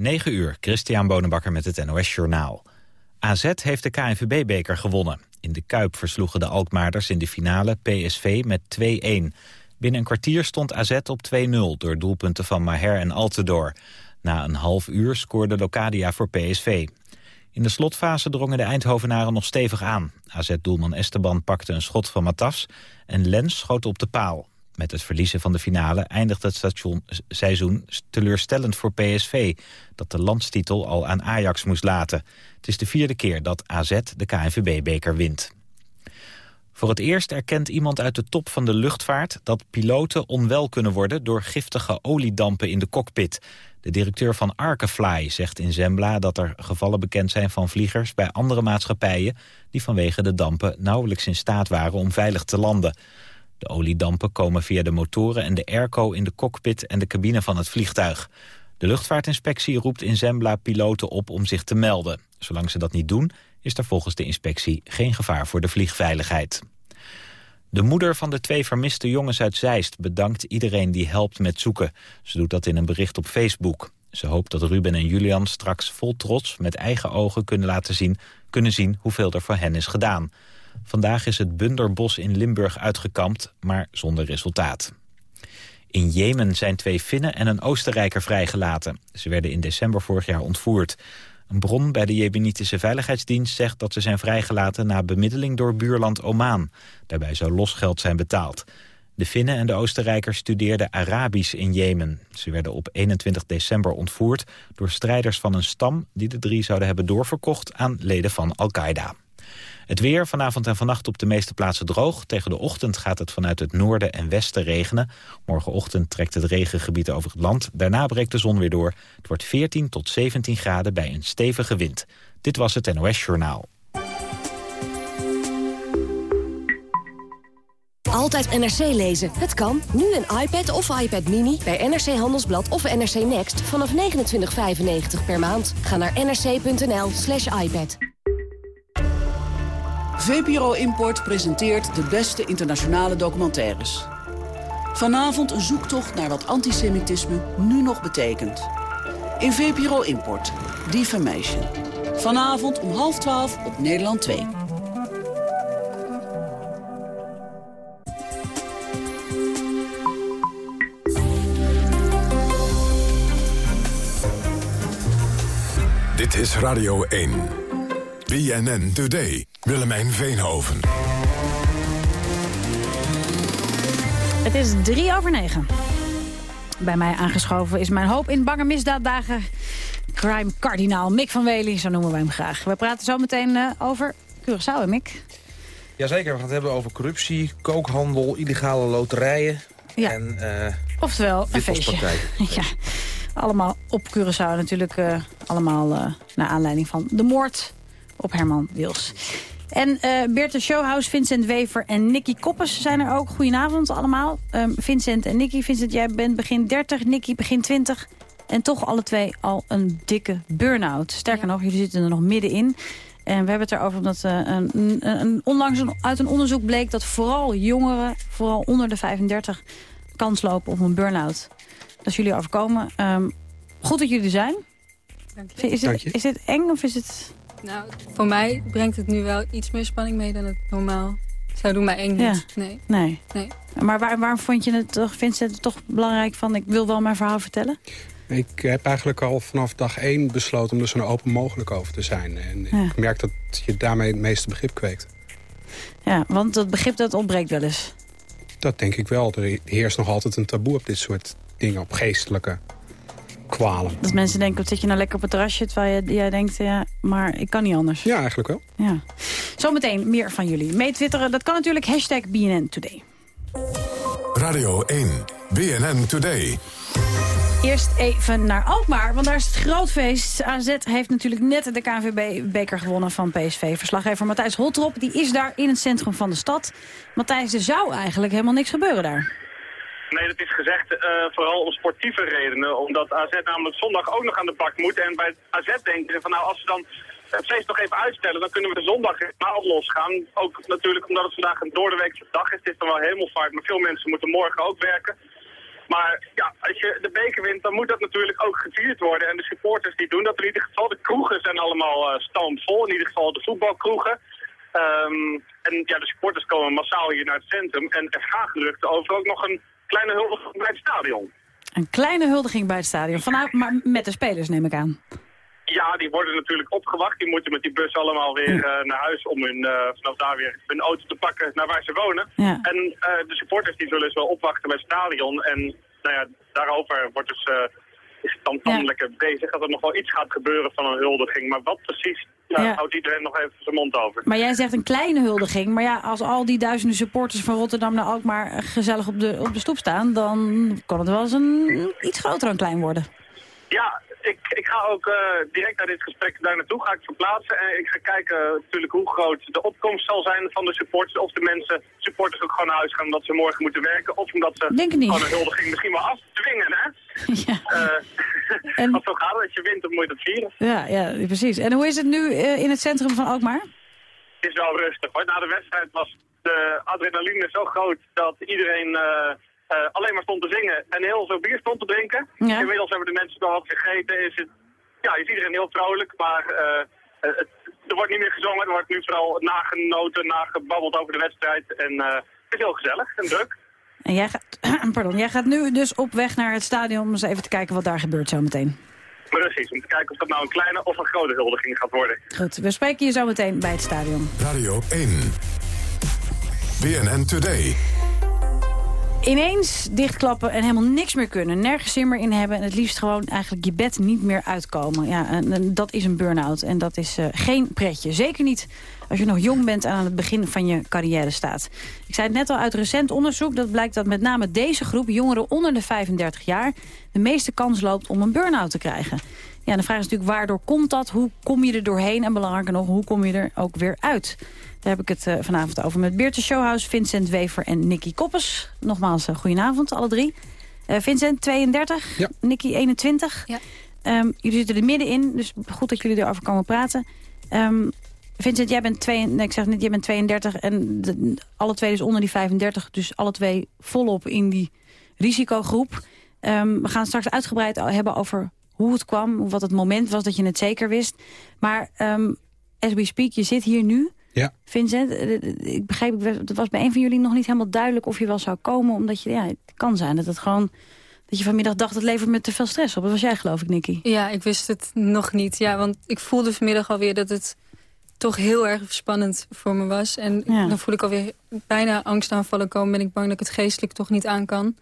9 uur, Christian Bonenbakker met het NOS Journaal. AZ heeft de KNVB-beker gewonnen. In de Kuip versloegen de Alkmaarders in de finale PSV met 2-1. Binnen een kwartier stond AZ op 2-0 door doelpunten van Maher en Altedor. Na een half uur scoorde Locadia voor PSV. In de slotfase drongen de Eindhovenaren nog stevig aan. AZ-doelman Esteban pakte een schot van Matas en Lens schoot op de paal. Met het verliezen van de finale eindigt het station, seizoen teleurstellend voor PSV... dat de landstitel al aan Ajax moest laten. Het is de vierde keer dat AZ de KNVB-beker wint. Voor het eerst erkent iemand uit de top van de luchtvaart... dat piloten onwel kunnen worden door giftige oliedampen in de cockpit. De directeur van Arkefly zegt in Zembla dat er gevallen bekend zijn van vliegers... bij andere maatschappijen die vanwege de dampen nauwelijks in staat waren om veilig te landen. De oliedampen komen via de motoren en de airco in de cockpit en de cabine van het vliegtuig. De luchtvaartinspectie roept in Zembla piloten op om zich te melden. Zolang ze dat niet doen, is er volgens de inspectie geen gevaar voor de vliegveiligheid. De moeder van de twee vermiste jongens uit Zeist bedankt iedereen die helpt met zoeken. Ze doet dat in een bericht op Facebook. Ze hoopt dat Ruben en Julian straks vol trots met eigen ogen kunnen laten zien, kunnen zien hoeveel er voor hen is gedaan. Vandaag is het Bunderbos in Limburg uitgekampt, maar zonder resultaat. In Jemen zijn twee Finnen en een Oostenrijker vrijgelaten. Ze werden in december vorig jaar ontvoerd. Een bron bij de Jemenitische Veiligheidsdienst zegt dat ze zijn vrijgelaten na bemiddeling door buurland Oman. Daarbij zou losgeld zijn betaald. De Finnen en de Oostenrijkers studeerden Arabisch in Jemen. Ze werden op 21 december ontvoerd door strijders van een stam... die de drie zouden hebben doorverkocht aan leden van Al-Qaeda. Het weer vanavond en vannacht op de meeste plaatsen droog. Tegen de ochtend gaat het vanuit het noorden en westen regenen. Morgenochtend trekt het regengebied over het land. Daarna breekt de zon weer door. Het wordt 14 tot 17 graden bij een stevige wind. Dit was het NOS Journaal. Altijd NRC lezen. Het kan. Nu een iPad of iPad Mini bij NRC Handelsblad of NRC Next vanaf 29,95 per maand. Ga naar nrc.nl slash iPad. VPRO Import presenteert de beste internationale documentaires. Vanavond een zoektocht naar wat antisemitisme nu nog betekent. In VPRO Import, Defamation. Vanavond om half twaalf op Nederland 2. Dit is Radio 1. BNN Today. Willemijn Veenhoven. Het is drie over negen. Bij mij aangeschoven is mijn hoop in bange misdaaddagen... crime kardinaal Mick van Wely, zo noemen wij hem graag. We praten zo meteen uh, over Curaçao, en Mick. Jazeker, we gaan het hebben over corruptie, kookhandel, illegale loterijen... Ja. En, uh, Oftewel, een feestje. ja. Allemaal op Curaçao natuurlijk. Uh, allemaal uh, naar aanleiding van de moord op Herman Wils. En uh, Beerte Showhouse, Vincent Wever en Nicky Koppes zijn er ook. Goedenavond allemaal. Um, Vincent en Nicky. Vincent, jij bent begin 30, Nicky begin 20. En toch alle twee al een dikke burn-out. Sterker ja. nog, jullie zitten er nog middenin. En we hebben het erover omdat uh, een, een, een, onlangs een, uit een onderzoek bleek... dat vooral jongeren, vooral onder de 35, kans lopen op een burn-out. Dat is jullie overkomen. Um, goed dat jullie er zijn. Dank je. Is, het, is dit eng of is het... Nou, voor mij brengt het nu wel iets meer spanning mee dan het normaal zou doen. Maar eng niet. Ja. Nee. nee. nee. Maar waar, waarom vond je het toch, Vincent, het toch belangrijk van... ik wil wel mijn verhaal vertellen? Ik heb eigenlijk al vanaf dag één besloten om er zo open mogelijk over te zijn. En ja. ik merk dat je daarmee het meeste begrip kweekt. Ja, want dat begrip dat ontbreekt wel eens. Dat denk ik wel. Er heerst nog altijd een taboe op dit soort dingen, op geestelijke kwalen. Dat mensen denken, wat zit je nou lekker op het terrasje... terwijl je, jij denkt, ja, maar ik kan niet anders. Ja, eigenlijk wel. Ja. Zometeen meer van jullie. Mee twitteren, dat kan natuurlijk hashtag BNN Today. Radio 1, BNN Today. Eerst even naar Alkmaar, want daar is het groot feest. AZ heeft natuurlijk net de KNVB-beker gewonnen van PSV. Verslaggever Matthijs Holtrop die is daar in het centrum van de stad. Matthijs, er zou eigenlijk helemaal niks gebeuren daar. Nee, dat is gezegd uh, vooral om sportieve redenen. Omdat AZ namelijk zondag ook nog aan de bak moet. En bij AZ denken ze van nou, als we dan het feest nog even uitstellen, dan kunnen we zondag helemaal losgaan. Ook natuurlijk omdat het vandaag een doordeweekse dag is. Het is dan wel hemelvaart, maar veel mensen moeten morgen ook werken. Maar ja, als je de beker wint, dan moet dat natuurlijk ook gevierd worden. En de supporters die doen dat in ieder geval. De kroegen zijn allemaal uh, stampvol, in ieder geval de voetbalkroegen. Ehm, en ja, de supporters komen massaal hier naar het centrum. En er gaan geruchten over ook nog een kleine huldiging bij het stadion. Een kleine huldiging bij het stadion, vanavond, maar met de spelers neem ik aan. Ja, die worden natuurlijk opgewacht. Die moeten met die bus allemaal weer uh, naar huis om hun, uh, vanaf daar weer hun auto te pakken naar waar ze wonen. Ja. En uh, de supporters die zullen dus wel opwachten bij het stadion. En nou ja, daarover wordt dus, is het dan, dan Ja. lekker bezig dat er nog wel iets gaat gebeuren van een huldiging. Maar wat precies, ja, Ja. houdt iedereen nog even zijn mond over. Maar jij zegt een kleine huldiging. Maar ja, als al die duizenden supporters van Rotterdam nou ook maar gezellig op de, op de stoep staan... dan kan het wel eens een iets groter dan klein worden. Ja, ik, ik ga ook eh, direct naar dit gesprek daar naartoe ga ik verplaatsen. En ik ga kijken natuurlijk hoe groot de opkomst zal zijn van de supporters. Of de mensen, supporters ook gewoon naar huis gaan omdat ze morgen moeten werken. Of omdat ze Denk het niet. gewoon een huldiging misschien wel afdwingen, hè? ja. Eh En- Want zo gaat als je wint, dan moet je dat vieren. Ja, ja, precies. En hoe is het nu eh, in het centrum van Alkmaar? Het is wel rustig hoor. Na de wedstrijd was de adrenaline zo groot dat iedereen eh, alleen maar stond te zingen en heel veel bier stond te drinken. Ja. Inmiddels hebben de mensen nog wat gegeten. Is, het, ja, is iedereen heel vrolijk, maar eh, eh, het, er wordt niet meer gezongen. Er wordt nu vooral nagenoten, nagebabbeld over de wedstrijd. En eh, het is heel gezellig en druk. En jij gaat, pardon, jij gaat nu dus op weg naar het stadion om eens even te kijken wat daar gebeurt zometeen. Precies, om te kijken of dat nou een kleine of een grote huldiging gaat worden. Goed, we spreken je zo meteen bij het stadion. Radio 1. BNN Today. Ineens dichtklappen en helemaal niks meer kunnen. Nergens zin meer in hebben en het liefst gewoon eigenlijk je bed niet meer uitkomen. Ja, en, dat is een burn-out en dat is eh, geen pretje. Zeker niet als je nog jong bent en aan het begin van je carrière staat. Ik zei het net al uit recent onderzoek. Dat blijkt dat met name deze groep, jongeren onder de 35 jaar... de meeste kans loopt om een burn-out te krijgen. Ja, de vraag is natuurlijk waardoor komt dat? Hoe kom je er doorheen? En belangrijker nog, hoe kom je er ook weer uit? Daar heb ik het eh, vanavond over met Beertje Showhouse, Vincent Wever en Nicky Koppes. Nogmaals, uh, goedenavond, alle drie. Uh, Vincent, 32, Ja. Nicky, 21. Ja. Um, jullie zitten er middenin, dus goed dat jullie erover komen praten. Um, Vincent, jij bent, twee, nee, ik zeg net, jij bent 32 en de, alle twee dus onder die 35. Dus alle twee volop in die risicogroep. Um, we gaan straks uitgebreid hebben over hoe het kwam, wat het moment was dat je het zeker wist. Maar um, as we speak, je zit hier nu. Ja. Vincent, ik begreep, het was bij een van jullie nog niet helemaal duidelijk of je wel zou komen. Omdat je, ja, het kan zijn dat het gewoon, dat je vanmiddag dacht het levert me te veel stress op. Dat was jij geloof ik, Nicky. Ja, ik wist het nog niet. Ja, want ik voelde vanmiddag alweer dat het toch heel erg spannend voor me was. En Ja. dan voel ik alweer bijna angstaanvallen komen. Ben ik bang dat ik het geestelijk toch niet aan kan.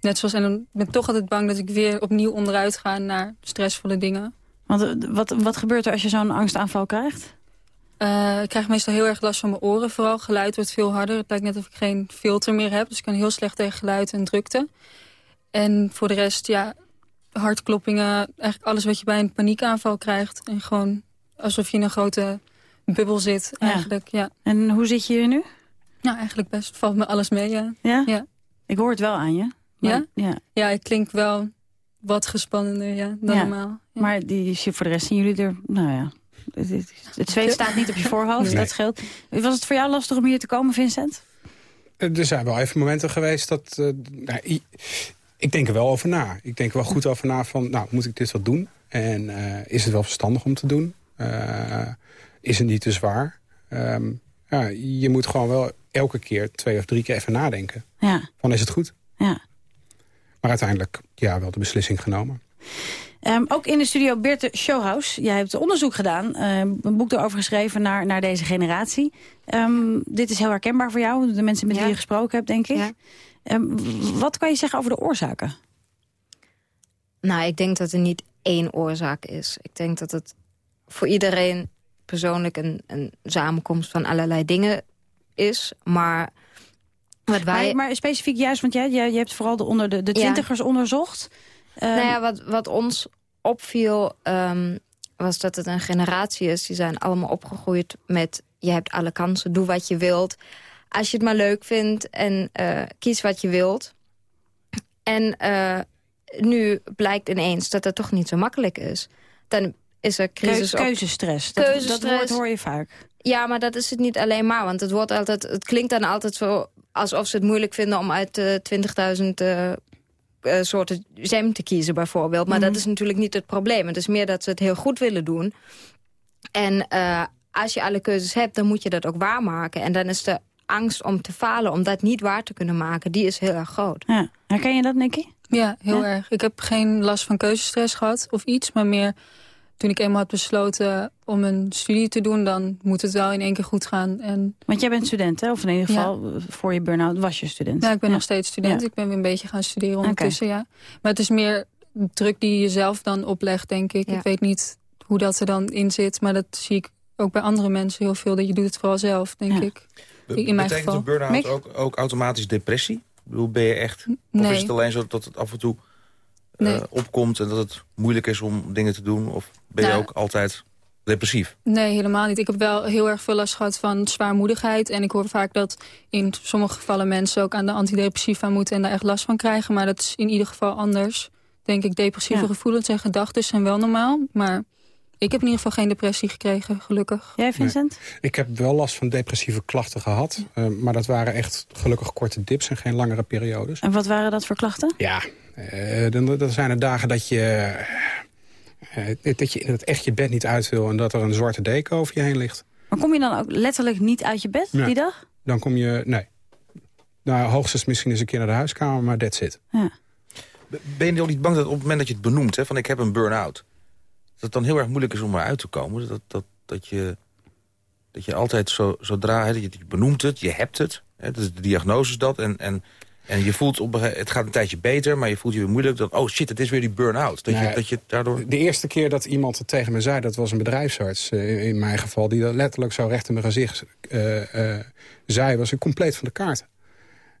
Net zoals, en dan ben ik toch altijd bang dat ik weer opnieuw onderuit ga naar stressvolle dingen. Want eh, wat, wat gebeurt er als je zo'n angstaanval krijgt? Uh, ik krijg meestal heel erg last van mijn oren. Vooral geluid wordt veel harder. Het lijkt net of ik geen filter meer heb. Dus ik kan heel slecht tegen geluid en drukte. En voor de rest, ja, hartkloppingen. Eigenlijk alles wat je bij een paniekaanval krijgt. En gewoon alsof je in een grote bubbel zit, eigenlijk. Ja. En hoe zit je hier nu? Nou, eigenlijk best. Valt me alles mee, ja. Ja? Ja. Ik hoor het wel aan je. Maar, Ja? ja. Ja, ik klink wel wat gespannender, ja, dan normaal. Ja. Maar die, voor de rest zien jullie er... Nou ja, het, zweet staat niet op je voorhoofd, Nee. dat scheelt. Was het voor jou lastig om hier te komen, Vincent? Er zijn wel even momenten geweest dat... eh, nou, ik denk er wel over na. Ik denk er wel goed over na van, nou, moet ik dit wel doen? En eh, is het wel verstandig om te doen? Eh, is het niet te zwaar? Ehm, ja, je moet gewoon wel elke keer twee of drie keer even nadenken. Ja, Van, is het goed? ja. Maar uiteindelijk, ja, wel de beslissing genomen. Ehm, ook in de studio Beerte Showhouse. Jij hebt onderzoek gedaan, ehm, een boek erover geschreven naar, naar deze generatie. Ehm, dit is heel herkenbaar voor jou, de mensen met Ja. wie je gesproken hebt, denk ik. Ja. Wat kan je zeggen over de oorzaken? Nou, ik denk dat er niet één oorzaak is. Ik denk dat het voor iedereen persoonlijk een, een samenkomst van allerlei dingen is. Maar wat wij... Maar, maar specifiek juist, want jij, jij, je hebt vooral de, onder de, de Ja. twintigers onderzocht. Ehm, nou ja, wat, wat ons opviel ehm, was dat het een generatie is. Die zijn allemaal opgegroeid met... je hebt alle kansen, doe wat je wilt. Als je het maar leuk vindt en eh, kies wat je wilt. En eh, nu blijkt ineens dat het toch niet zo makkelijk is. Dan is er crisis Keu- op keuzestress. Dat, Keuzestress. dat woord hoor je vaak. Ja, maar dat is het niet alleen maar. Want het, wordt altijd, het klinkt dan altijd zo alsof ze het moeilijk vinden... om uit eh, 20.000 eh, uh, soorten jam te kiezen bijvoorbeeld. Maar dat Mhm. is natuurlijk niet het probleem. Het is meer dat ze het heel goed willen doen. En uh, als je alle keuzes hebt, dan moet je dat ook waarmaken. En dan is de angst om te falen, om dat niet waar te kunnen maken... die is heel erg groot. Ja. Herken je dat, Nicky? Ja, heel Ja? erg. Ik heb geen last van keuzestress gehad of iets, maar meer toen ik eenmaal had besloten om een studie te doen, dan moet het wel in één keer goed gaan. En Want jij bent student, hè? Of in ieder geval, eh, voor je burn-out was je student. ja, ik ben nog steeds student. Ja. Ik ben weer een beetje gaan studeren ondertussen, ja. Maar het is meer druk die je zelf dan oplegt, denk ik. Ja. Ik weet niet hoe dat er dan in zit, maar dat zie ik ook bij andere mensen heel veel. Dat je doet het vooral zelf, denk Ja. ik. In mijn Betekent geval. een burn-out ook, ook automatisch depressie? Ik bedoel, ben je echt... Of Nee. is het alleen zo dat het af en toe Nee. opkomt... en dat het moeilijk is om dingen te doen? Of ben je Nou, ook altijd depressief? Nee, helemaal niet. Ik heb wel heel erg veel last gehad van zwaarmoedigheid. En ik hoor vaak dat in sommige gevallen mensen ook aan de antidepressiva moeten... en daar echt last van krijgen. Maar dat is in ieder geval anders. Denk ik, depressieve Ja. gevoelens en gedachten zijn wel normaal. Maar ik heb in ieder geval geen depressie gekregen, gelukkig. Jij, Vincent? Ik heb wel last van depressieve klachten gehad. eh, maar dat waren echt gelukkig korte dips en geen langere periodes. En wat waren dat voor klachten? Ja, eh, dan, dan zijn er dagen dat je, eh, dat je het echt je bed niet uit wil... en dat er een zwarte deken over je heen ligt. Maar kom je dan ook letterlijk niet uit je bed Nee. die dag? Dan kom je... Nee. Nou, hoogstens misschien eens een keer naar de huiskamer, maar that's it. Ja. Ben je dan niet bang dat op het moment dat je het benoemt... Hè, van ik heb een burn-out... dat het dan heel erg moeilijk is om eruit te komen? Dat, dat, dat, je, dat je altijd zo, zodra... Hè, dat je, je benoemt het, je hebt het. Hè, de diagnose is dat. En, en, en je voelt op, het gaat een tijdje beter... maar je voelt je weer moeilijk. Dat, oh shit, het is weer die burn-out. Dat, je, dat je daardoor... De eerste keer dat iemand het tegen me zei, dat was een bedrijfsarts eh, in mijn geval... die dat letterlijk zo recht in mijn gezicht eh, eh, zei, was ik compleet van de kaart.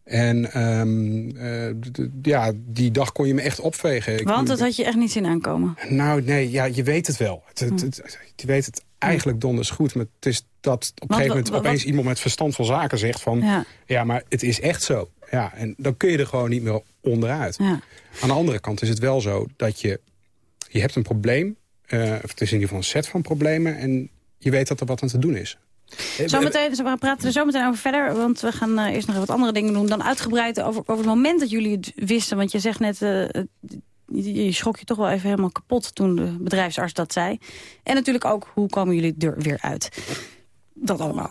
En ehm, eh, ja, die dag kon je me echt opvegen. Want dat had je echt niet zien aankomen. Nou, nee, ja, je weet het wel. Het, het, het- je weet het eigenlijk donders goed. Maar het is dat op een gegeven moment opeens iemand met verstand van zaken zegt van... Ja. Ja, maar het is echt zo. Ja, en dan kun je er gewoon niet meer onderuit. ja. Aan de andere kant is het wel zo dat je... Je hebt een probleem, eh, of het is in ieder geval een set van problemen... en je weet dat er wat aan te doen is. Zometeen, we praten er zo meteen over verder, want we gaan eh, eerst nog wat andere dingen doen. Dan uitgebreid over, over het moment dat jullie het wisten. Want je zegt net, eh, eh, je, je schrok je toch wel even helemaal kapot toen de bedrijfsarts dat zei. En natuurlijk ook, hoe komen jullie er weer uit? Dat allemaal.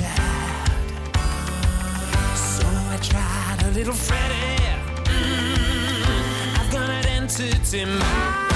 little Freddie. Mm, I've got an entity mind.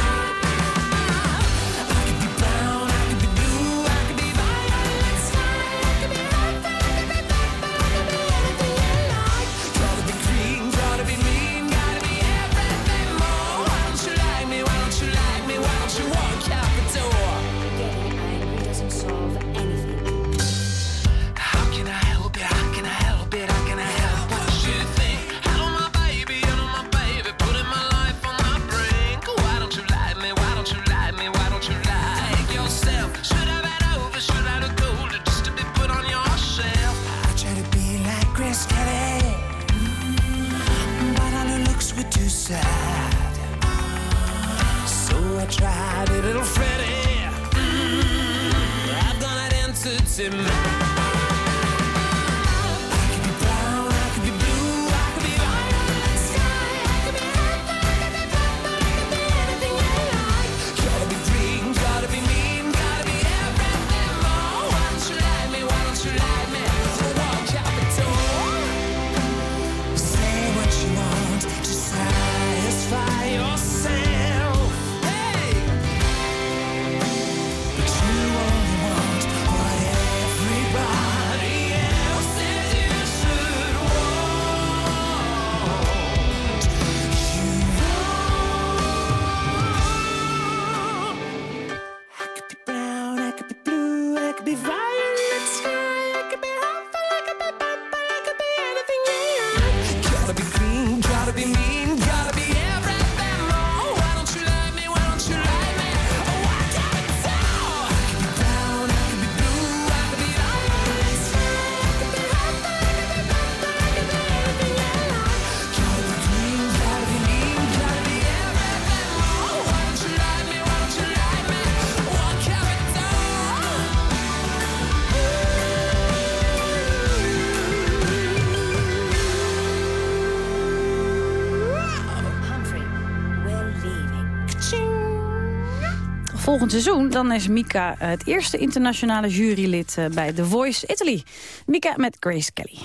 Volgend seizoen dan is Mika het eerste internationale jurylid eh, bij The Voice Italy. Mika met Grace Kelly.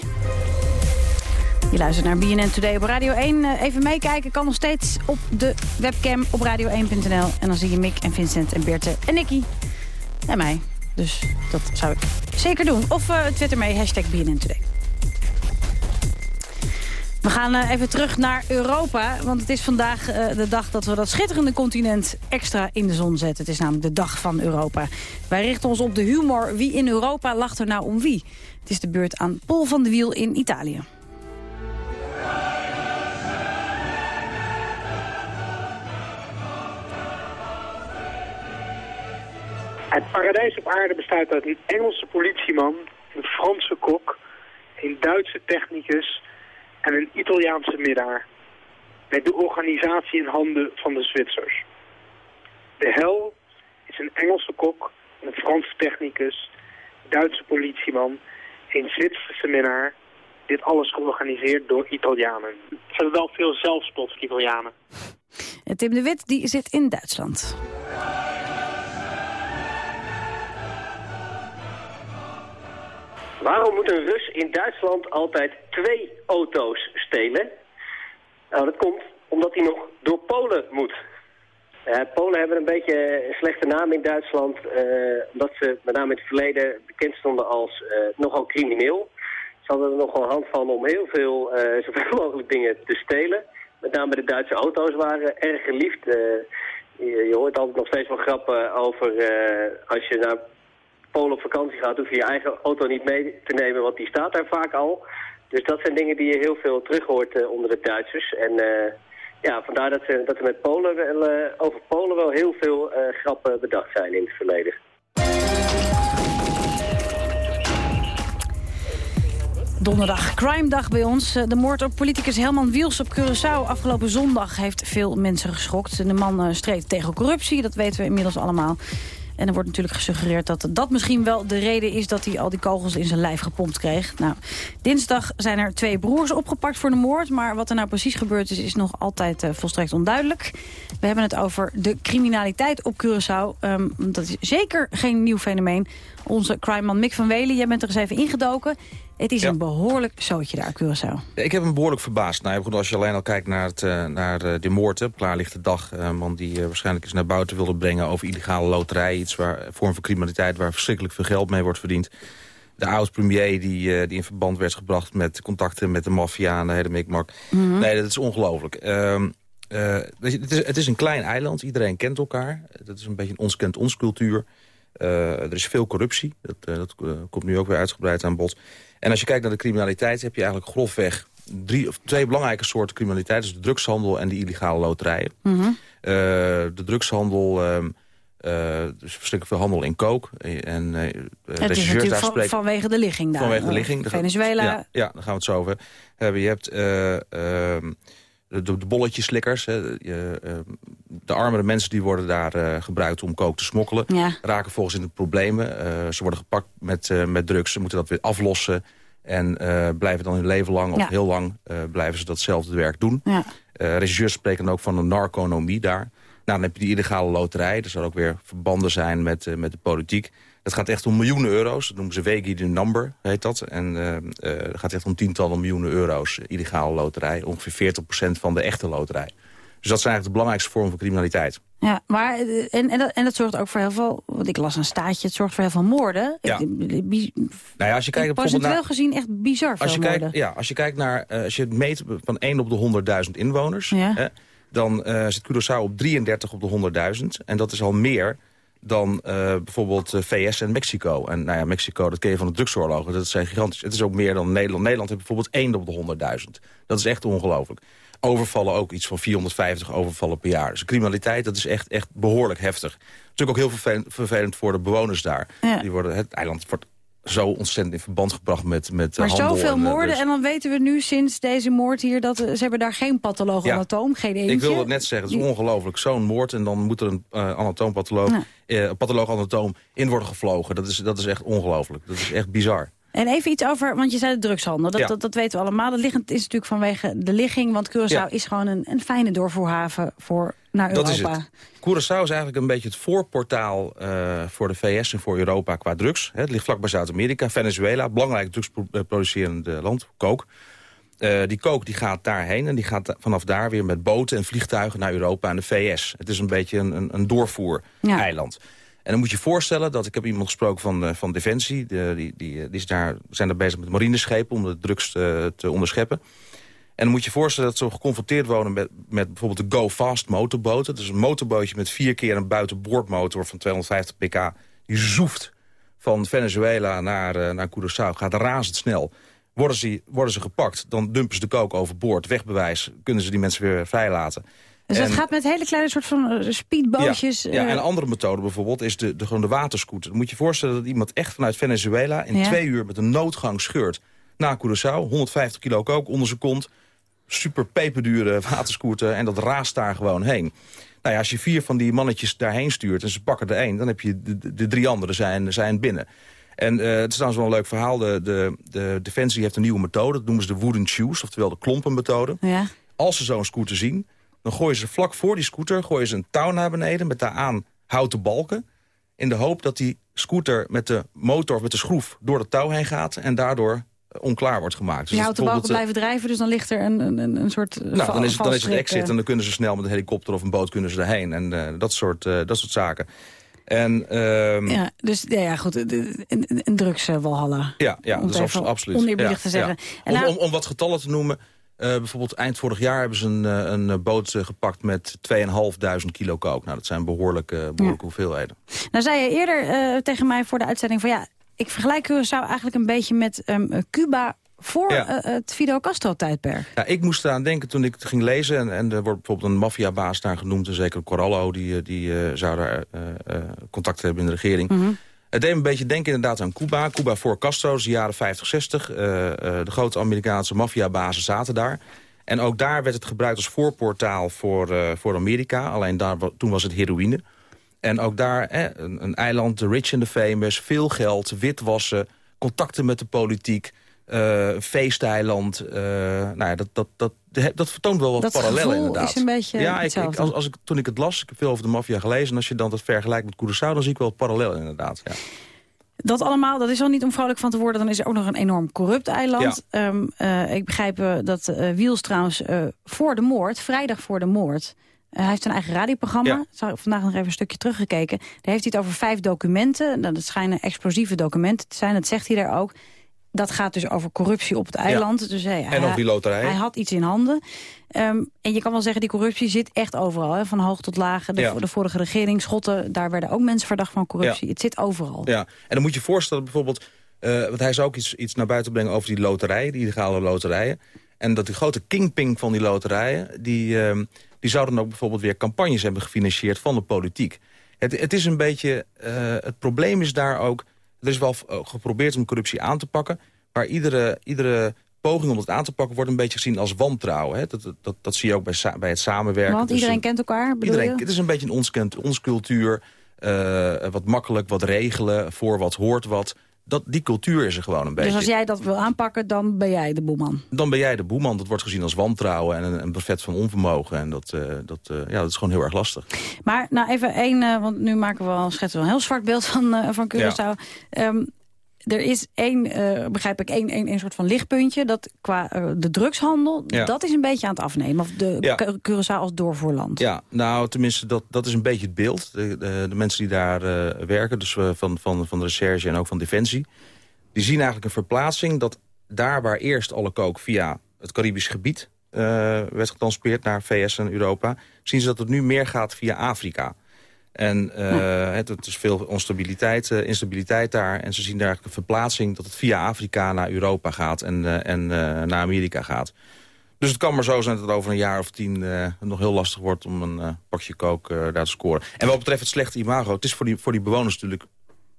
Je luistert naar BNN Today op Radio 1. Eh, Even meekijken kan nog steeds op de webcam op radio1.nl. En dan zie je Mick en Vincent en Berthe en Nicky. En mij. Dus dat zou ik zeker doen. Of eh, twitter mee, hashtag BNN Today. We gaan eh, even terug naar Europa, want het is vandaag eh, de dag dat we dat schitterende continent extra in de zon zetten. Het is namelijk de dag van Europa. Wij richten ons op de humor. Wie in Europa lacht er nou om wie? Het is de beurt aan Paul van de Wiel in Italië. Het paradijs op aarde bestaat uit een Engelse politieman, een Franse kok, een Duitse technicus en een Italiaanse middaar. Met de organisatie in handen van de Zwitsers. De hel is een Engelse kok, een Franse technicus, Duitse politieman, een Zwitserse minnaar. Dit alles georganiseerd door Italianen. Ze hebben wel veel zelfspot, Italianen. En Tim de Wit die zit in Duitsland. Waarom moet een Rus in Duitsland altijd twee auto's stelen? Nou, dat komt omdat hij nog door Polen moet. Eh, Polen hebben een beetje een slechte naam in Duitsland, eh, omdat ze met name in het verleden bekend stonden als eh, nogal crimineel. Ze hadden er nogal hand van om heel veel, zoveel mogelijk dingen te stelen. Met name de Duitse auto's waren erg geliefd. Je, je hoort altijd nog steeds wel grappen over als je naar Polen op vakantie gaat, hoef je je eigen auto niet mee te nemen, want die staat daar vaak al. Dus dat zijn dingen die je heel veel terug hoort eh, onder de Duitsers. En eh, ja, vandaar dat, ze, dat er met Polen wel, eh, over Polen wel heel veel grappen bedacht zijn in het verleden. Donderdag, crime dag bij ons. De moord op politicus Helman Wiels op Curaçao afgelopen zondag heeft veel mensen geschokt. De man streed tegen corruptie, dat weten we inmiddels allemaal. En er wordt natuurlijk gesuggereerd dat dat misschien wel de reden is... dat hij al die kogels in zijn lijf gepompt kreeg. Nou, dinsdag zijn er twee broers opgepakt voor de moord... maar wat er nou precies gebeurd is, is nog altijd eh, volstrekt onduidelijk. We hebben het over de criminaliteit op Curaçao. Ehm, dat is zeker geen nieuw fenomeen. Onze crimeman Mick van Welen, jij bent er eens even ingedoken. Het is Ja. een behoorlijk zootje daar, Curaçao. Ik heb hem behoorlijk verbaasd. Nou, goed, als je alleen al kijkt naar, het, eh, naar eh, de moord op klaarlichte dag. Een man die eh, waarschijnlijk eens naar buiten wilde brengen over illegale loterij. Iets waar, vorm van criminaliteit waar verschrikkelijk veel geld mee wordt verdiend. De oud-premier die, eh, die in verband werd gebracht met contacten met de maffia en de hele mikmak. Mhm. Nee, dat is ongelooflijk. Ehm, eh, het, is, het is een klein eiland, iedereen kent elkaar. Dat is een beetje een ons kent ons cultuur. Eh, er is veel corruptie, dat, eh, dat eh, komt nu ook weer uitgebreid aan bod. En als je kijkt naar de criminaliteit heb je eigenlijk grofweg drie, of twee belangrijke soorten criminaliteit. Dus de drugshandel en de illegale loterijen. Mhm. Eh, de drugshandel, ehm, eh, dus verschrikkelijk veel handel in kook. En eh Het is natuurlijk daar van- spreken... vanwege de ligging daar. Vanwege de Eh, ligging. Venezuela. Ja, ja, daar gaan we het zo over hebben. Je hebt eh, ehm, de, de bolletjeslikkers. Hè. Je, ehm, de armere mensen die worden daar eh, gebruikt om kook te smokkelen. Ja. Raken volgens in de problemen. Eh, ze worden gepakt met, eh, met drugs. Ze moeten dat weer aflossen. En blijven dan hun leven lang of Ja. heel lang blijven ze datzelfde werk doen. Ja. Regisseurs spreken dan ook van een narconomie daar. Nou, dan heb je die illegale loterij. Er zal ook weer verbanden zijn met, met de politiek. Het gaat echt om miljoenen euro's. Dat noemen ze Wegi de Number, heet dat. En eh, eh, het gaat echt om tientallen miljoenen euro's. eh, illegale loterij. Ongeveer 40% van de echte loterij. Dus dat zijn eigenlijk de belangrijkste vorm van criminaliteit. Ja, maar en, en, dat, en dat zorgt ook voor heel veel, want ik las een staatje, het zorgt voor heel veel moorden. Ja. Bi- Nou ja, als je kijkt bijvoorbeeld Procentueel naar... gezien echt bizar veel Als je, moorden. kijkt, ja, als je kijkt naar, als je het meet van 1 op de 100.000 inwoners, Ja. hè, dan zit Curaçao op 33 op de 100.000. En dat is al meer dan eh, bijvoorbeeld eh, VS en Mexico. En nou ja, Mexico, dat ken je van de drugsoorlogen, dat zijn gigantisch. Het is ook meer dan Nederland. Nederland heeft bijvoorbeeld 1 op de 100.000. Dat is echt ongelooflijk. Overvallen ook iets van 450 overvallen per jaar. Dus criminaliteit, dat is echt, echt behoorlijk heftig. Het is natuurlijk ook heel vervelend, vervelend voor de bewoners daar. Ja. Die worden, het eiland wordt zo ontzettend in verband gebracht met, met eh, Maar handel. zoveel en, eh, moorden drugs. en dan weten we nu sinds deze moord hier... dat eh, ze hebben daar geen patholoog Ja. anatoom, geen eentje. Ik wilde het net zeggen, het is ongelooflijk. Zo'n moord en dan moet er een uh, anatoompatholoog, Ja. eh, patholoog anatoom in worden gevlogen. Dat is, dat is echt ongelooflijk. Dat is echt bizar. En even iets over, want je zei de drugshandel. Dat, Ja. dat, dat weten we allemaal. Dat liggend is natuurlijk vanwege de ligging. Want Curaçao Ja. is gewoon een, een fijne doorvoerhaven voor, naar Dat is Europa. het. Curaçao is eigenlijk een beetje het voorportaal eh, voor de VS en voor Europa qua drugs. Het ligt vlakbij Zuid-Amerika. Venezuela, belangrijk drugsproducerend land, kook. Eh, die kook die gaat daarheen en die gaat vanaf daar weer met boten en vliegtuigen naar Europa en de VS. Het is een beetje een, een, een doorvoer-eiland. En dan moet je voorstellen dat ik heb iemand gesproken van, eh, van Defensie. De, die, die, die is daar, zijn daar bezig met marineschepen om de drugs te, te onderscheppen. En dan moet je voorstellen dat ze geconfronteerd wonen met, met bijvoorbeeld de Go Fast motorboten. Dus een motorbootje met vier keer een buitenboordmotor van 250 pk. Die zoeft van Venezuela naar, eh, naar Curaçao. Gaat razendsnel. Worden ze, worden ze gepakt, dan dumpen ze de kook overboord. Wegbewijs, kunnen ze die mensen weer vrijlaten. Dus dat En- gaat met hele kleine soort van eh, speedbootjes. ja, ja, eh, en een andere methode bijvoorbeeld is de, de, gewoon de waterscooter. Dan moet je je voorstellen dat iemand echt vanuit Venezuela... in Ja. twee uur met een noodgang scheurt naar Curaçao. 150 kilo kook onder zijn kont. Super peperdure waterscooter. En dat raast daar gewoon heen. Nou ja, als je vier van die mannetjes daarheen stuurt... en ze pakken er één, dan heb je de, de, de drie anderen zijn, zijn binnen. En eh, het is trouwens wel een leuk verhaal. De, de, de Defensie heeft een nieuwe methode. Dat noemen ze de wooden shoes, oftewel de klompenmethode. Ja. Als ze zo'n scooter zien, dan gooien ze vlak voor die scooter... gooien ze een touw naar beneden met daaraan houten balken... in de hoop dat die scooter met de motor of met de schroef door het touw heen gaat... en daardoor eh, onklaar wordt gemaakt. Die dat houten balken bijvoorbeeld, blijven drijven, dus dan ligt er een, een, een soort eh, eh, nou, dan is, het, dan is het exit eh. en dan kunnen ze snel met een helikopter of een boot kunnen ze erheen. En eh, dat, soort, eh, dat soort zaken. En, ehm, Ja, dus ja, ja goed, een, een- drugswalhalla. Ja, ja Om dat is even abs- absoluut. Ja, te zeggen. ja. En Om, nou- om, om wat getallen te noemen. Eh, bijvoorbeeld eind vorig jaar hebben ze een, eh, een eh, boot gepakt met 2.500 kilo kook. Nou, dat zijn behoorlijke, behoorlijke hoeveelheden. Nou zei je eerder tegen mij voor de uitzending van ja, ik vergelijk Curaçao eigenlijk een beetje met ehm, eh, Cuba voor Ja. het Fidel Castro-tijdperk. Ja, ik moest eraan denken toen ik het ging lezen. En, en er wordt bijvoorbeeld een maffiabaas daar genoemd. En zeker Corallo, die, die eh, zou daar contact hebben in de regering. Mhm. Het deed een beetje denken inderdaad aan Cuba. Cuba voor Castro, dus de jaren 50, 60. Eh, eh, de grote Amerikaanse maffiabazen zaten daar. En ook daar werd het gebruikt als voorportaal voor, eh, voor Amerika. Alleen daar, toen was het heroïne. En ook daar een, een eiland, the rich and the famous. Veel geld, witwassen, contacten met de politiek. Eh, feesteiland. eh, nou ja, dat, dat, dat, dat vertoont wel wat Dat parallellen inderdaad. is een beetje ja, ik, als, als ik, toen ik het las, ik heb veel over de maffia gelezen... en als je dan dat vergelijkt met Curaçao, dan zie ik wel wat parallellen inderdaad. Ja. Dat allemaal, dat is al niet om vrolijk van te worden. Dan is er ook nog een enorm corrupt eiland. Ehm, eh, ik begrijp dat eh, Wiels trouwens voor de moord, vrijdag voor de moord... hij heeft een eigen radioprogramma. Ja. Vandaag nog even een stukje teruggekeken. Daar heeft hij het over vijf documenten. Nou, dat schijnen explosieve documenten te zijn. Dat zegt hij daar ook. Dat gaat dus over corruptie op het eiland. Dus, hey, En over die loterij. Hij had iets in handen. Ehm, en je kan wel zeggen, die corruptie zit echt overal. Hè? Van hoog tot laag. De, Ja. de vorige regering, Schotten, daar werden ook mensen verdacht van corruptie. Ja. Het zit overal. Ja, en dan moet je je voorstellen bijvoorbeeld... eh, want hij zou ook iets, iets naar buiten brengen over die loterijen, die illegale loterijen. En dat die grote kingping van die loterijen... die, ehm, die zouden ook bijvoorbeeld weer campagnes hebben gefinancierd van de politiek. Het, het is een beetje... eh, het probleem is daar ook... Er is wel eh, geprobeerd om corruptie aan te pakken... maar iedere, iedere poging om het aan te pakken wordt een beetje gezien als wantrouwen. Hè? Dat, dat, dat zie je ook bij, bij het samenwerken. Want iedereen kent elkaar, bedoel Iedereen, je? het is een beetje een ons, kent, ons cultuur. eh, wat makkelijk, wat regelen, voor wat hoort wat. Dat, die cultuur is er gewoon een beetje. Dus als jij dat wil aanpakken, dan ben jij de boeman. Dan ben jij de boeman. Dat wordt gezien als wantrouwen en een, een buffet van onvermogen. En dat, eh, dat, eh, ja, dat is gewoon heel erg lastig. Maar nou even één, eh, want nu maken we al, schetsen we een heel zwart beeld van, van Curaçao. Ja. Ehm, er is één, eh, begrijp ik, één, één, één soort van lichtpuntje. Dat qua eh, de drugshandel, Ja. dat is een beetje aan het afnemen. Of de Ja. Cu- Curaçao als doorvoerland. Ja, nou, tenminste, dat, dat is een beetje het beeld. De, de, de mensen die daar eh, werken, dus van, van, van de recherche en ook van Defensie... die zien eigenlijk een verplaatsing dat daar waar eerst alle kook via het Caribisch gebied... werd getransporteerd naar VS en Europa... zien ze dat het nu meer gaat via Afrika. En eh, het, het is veel onstabiliteit, eh, instabiliteit daar. En ze zien daar eigenlijk een verplaatsing dat het via Afrika naar Europa gaat en, eh, en eh, naar Amerika gaat. Dus het kan maar zo zijn dat het over een jaar of tien eh, nog heel lastig wordt om een eh, pakje kook eh, daar te scoren. En wat betreft het slechte imago, het is voor die, voor die bewoners natuurlijk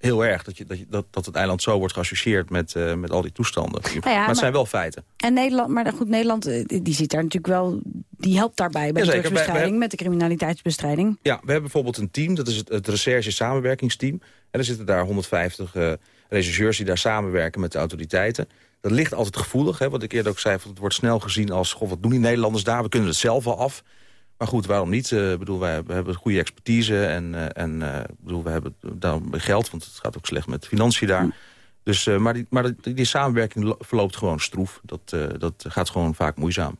heel erg dat, je, dat, je, dat, dat het eiland zo wordt geassocieerd met, eh, met al die toestanden. maar het Nou maar- zijn wel feiten. En Nederland, maar goed, Nederland eh, die zit daar natuurlijk wel, die helpt daarbij bij de drugsbestrijding, met de criminaliteitsbestrijding. Ja, we hebben bijvoorbeeld een team, dat is het, het recherche samenwerkingsteam. En er zitten daar 150 eh, regisseurs die daar samenwerken met de autoriteiten. Dat ligt altijd gevoelig, hè, wat ik eerder ook zei. Het wordt snel gezien als, goh, wat doen die Nederlanders daar? We kunnen het zelf wel af. Maar goed, waarom niet? Uh, bedoel, wij we hebben goede expertise en, uh, en uh, bedoel, we hebben daarom geld, want het gaat ook slecht met financiën daar. Dus, maar die, maar die, die, samenwerking verloopt gewoon stroef. Dat, dat gaat gewoon vaak moeizaam.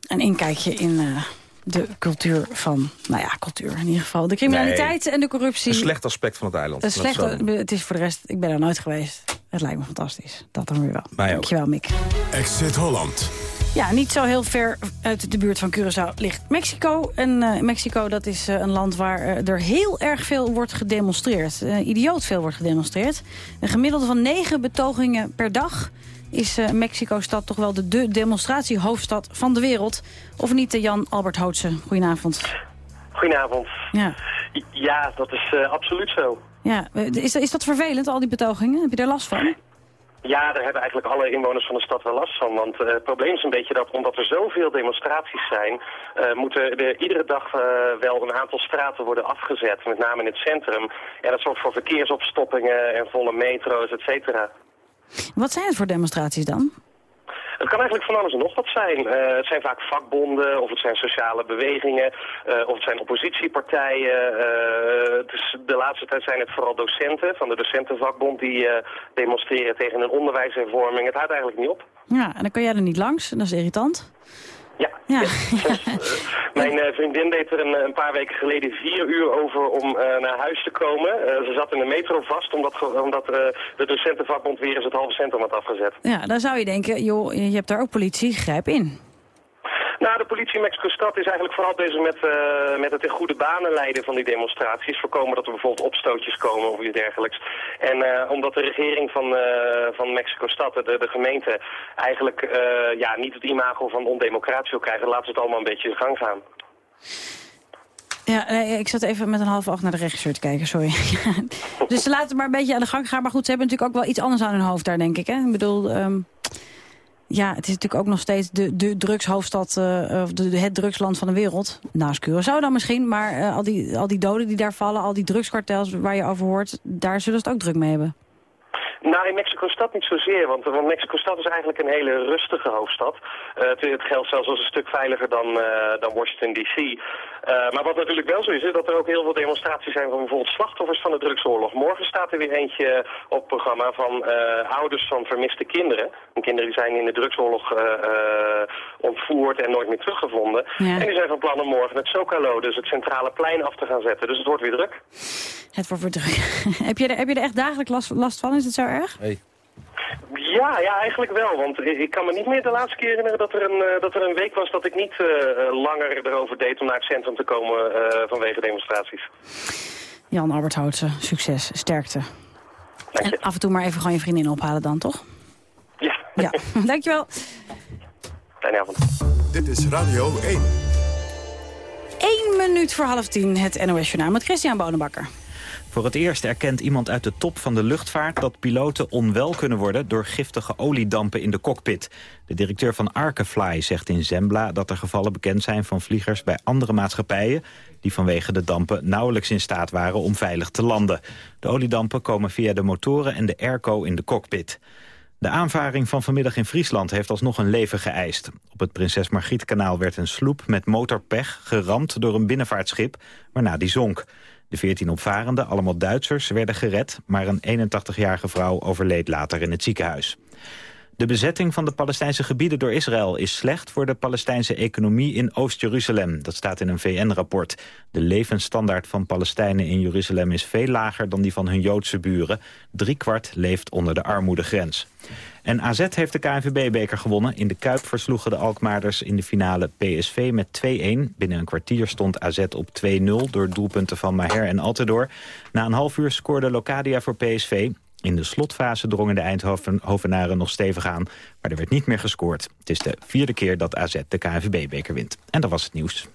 Een inkijkje in de cultuur van, nou ja, cultuur in ieder geval. De criminaliteit en de corruptie. Een slecht aspect van het eiland. Een slecht, het is voor de rest, ik ben er nooit geweest. Het lijkt me fantastisch. Dat dan weer wel. Mij Dankjewel, Mick. Exit Holland. Ja, niet zo heel ver uit de buurt van Curaçao ligt Mexico. En uh, Mexico dat is uh, een land waar uh, er heel erg veel wordt gedemonstreerd. idioot veel wordt gedemonstreerd. Een gemiddelde van negen betogingen per dag is Mexico-stad toch wel de, de demonstratiehoofdstad van de wereld. Of niet, Jan Albert Hootse? Goedenavond. Goedenavond. Ja, ja dat is absoluut zo. Ja, is, is dat vervelend, al die betogingen? Heb je daar last van? Ja, daar hebben eigenlijk alle inwoners van de stad wel last van. Want uh, het probleem is een beetje dat omdat er zoveel demonstraties zijn... Uh, moeten er iedere dag uh, wel een aantal straten worden afgezet. Met name in het centrum. En dat zorgt voor verkeersopstoppingen en volle metro's, et cetera. Wat zijn het voor demonstraties dan? Het kan eigenlijk van alles en nog wat zijn. Uh, het zijn vaak vakbonden, of het zijn sociale bewegingen, uh, of het zijn oppositiepartijen. Uh, dus de laatste tijd zijn het vooral docenten van de docentenvakbond die demonstreren tegen een onderwijshervorming. Het houdt eigenlijk niet op. Ja, en dan kan jij er niet langs, en dat is irritant. Ja. ja. mijn uh, vriendin deed er een, een, paar weken geleden vier uur over om uh, naar huis te komen. Uh, ze zat in de metro vast omdat, omdat de docentenvakbond weer eens het halve centrum had afgezet. Ja, dan zou je denken, joh, je hebt daar ook politie, grijp in. Nou, de politie in Mexico-stad is eigenlijk vooral bezig met, uh, met het in goede banen leiden van die demonstraties. Voorkomen dat er bijvoorbeeld opstootjes komen of iets dergelijks. En uh, omdat de regering van, uh, van Mexico-stad, de, de gemeente, eigenlijk ja, niet het imago van ondemocratie wil krijgen, laten ze het allemaal een beetje in gang gaan. Ja, nee, ik zat even met een halve oog naar de regisseur te kijken, sorry. dus ze laten het maar een beetje aan de gang gaan. Maar goed, ze hebben natuurlijk ook wel iets anders aan hun hoofd daar, denk ik. Hè? Ik bedoel, um, ja, het is natuurlijk ook nog steeds de, de drugshoofdstad, uh, of de, het drugsland van de wereld. Naast Curaçao dan misschien, maar uh, al, die, al die doden die daar vallen, al die drugskartels waar je over hoort, daar zullen ze het ook druk mee hebben. Nou, in Mexico-stad niet zozeer, want, want Mexico-stad is eigenlijk een hele rustige hoofdstad. Uh, het, het, geldt zelfs als een stuk veiliger dan, uh, dan Washington D.C. Uh, maar wat natuurlijk wel zo is, is dat er ook heel veel demonstraties zijn van bijvoorbeeld slachtoffers van de drugsoorlog. Morgen staat er weer eentje op het programma van ouders van vermiste kinderen. En kinderen die zijn in de drugsoorlog ontvoerd en nooit meer teruggevonden. Ja. En die zijn van plan om morgen het Zocalo, dus het centrale plein, af te gaan zetten. Dus het wordt weer druk. Het wordt weer druk. heb, je er, heb je er echt dagelijks last, last van? Is het zo erg? Hey. Ja, ja, eigenlijk wel. Want ik kan me niet meer de laatste keer herinneren dat er een, uh, dat er een week was dat ik niet uh, langer erover deed om naar het centrum te komen uh, vanwege demonstraties. Jan Albert Houtse, succes, sterkte. En af en toe maar even gewoon je vriendin ophalen dan, toch? Ja. Ja, dankjewel. Fijne avond. Dit is Radio 1. 1 minuut voor half tien, het NOS Journaal met Christian Bonenbakker. Voor het eerst erkent iemand uit de top van de luchtvaart... dat piloten onwel kunnen worden door giftige oliedampen in de cockpit. De directeur van Arkefly zegt in Zembla dat er gevallen bekend zijn... van vliegers bij andere maatschappijen... die vanwege de dampen nauwelijks in staat waren om veilig te landen. De oliedampen komen via de motoren en de airco in de cockpit. De aanvaring van vanmiddag in Friesland heeft alsnog een leven geëist. Op het Prinses Margrietkanaal werd een sloep met motorpech geramd door een binnenvaartschip, waarna die zonk. De 14 opvarenden, allemaal Duitsers, werden gered... maar een 81-jarige vrouw overleed later in het ziekenhuis. De bezetting van de Palestijnse gebieden door Israël is slecht voor de Palestijnse economie in Oost-Jeruzalem. Dat staat in een VN-rapport. De levensstandaard van Palestijnen in Jeruzalem is veel lager dan die van hun Joodse buren. Driekwart leeft onder de armoedegrens. En AZ heeft de KNVB-beker gewonnen. In de Kuip versloegen de Alkmaarders in de finale PSV met 2-1. Binnen een kwartier stond AZ op 2-0 door doelpunten van Maher en Altidor. Na een half uur scoorde Locadia voor PSV. In de slotfase drongen de Eindhovenaren nog stevig aan, maar er werd niet meer gescoord. Het is de vierde keer dat AZ de KNVB-beker wint. En dat was het nieuws.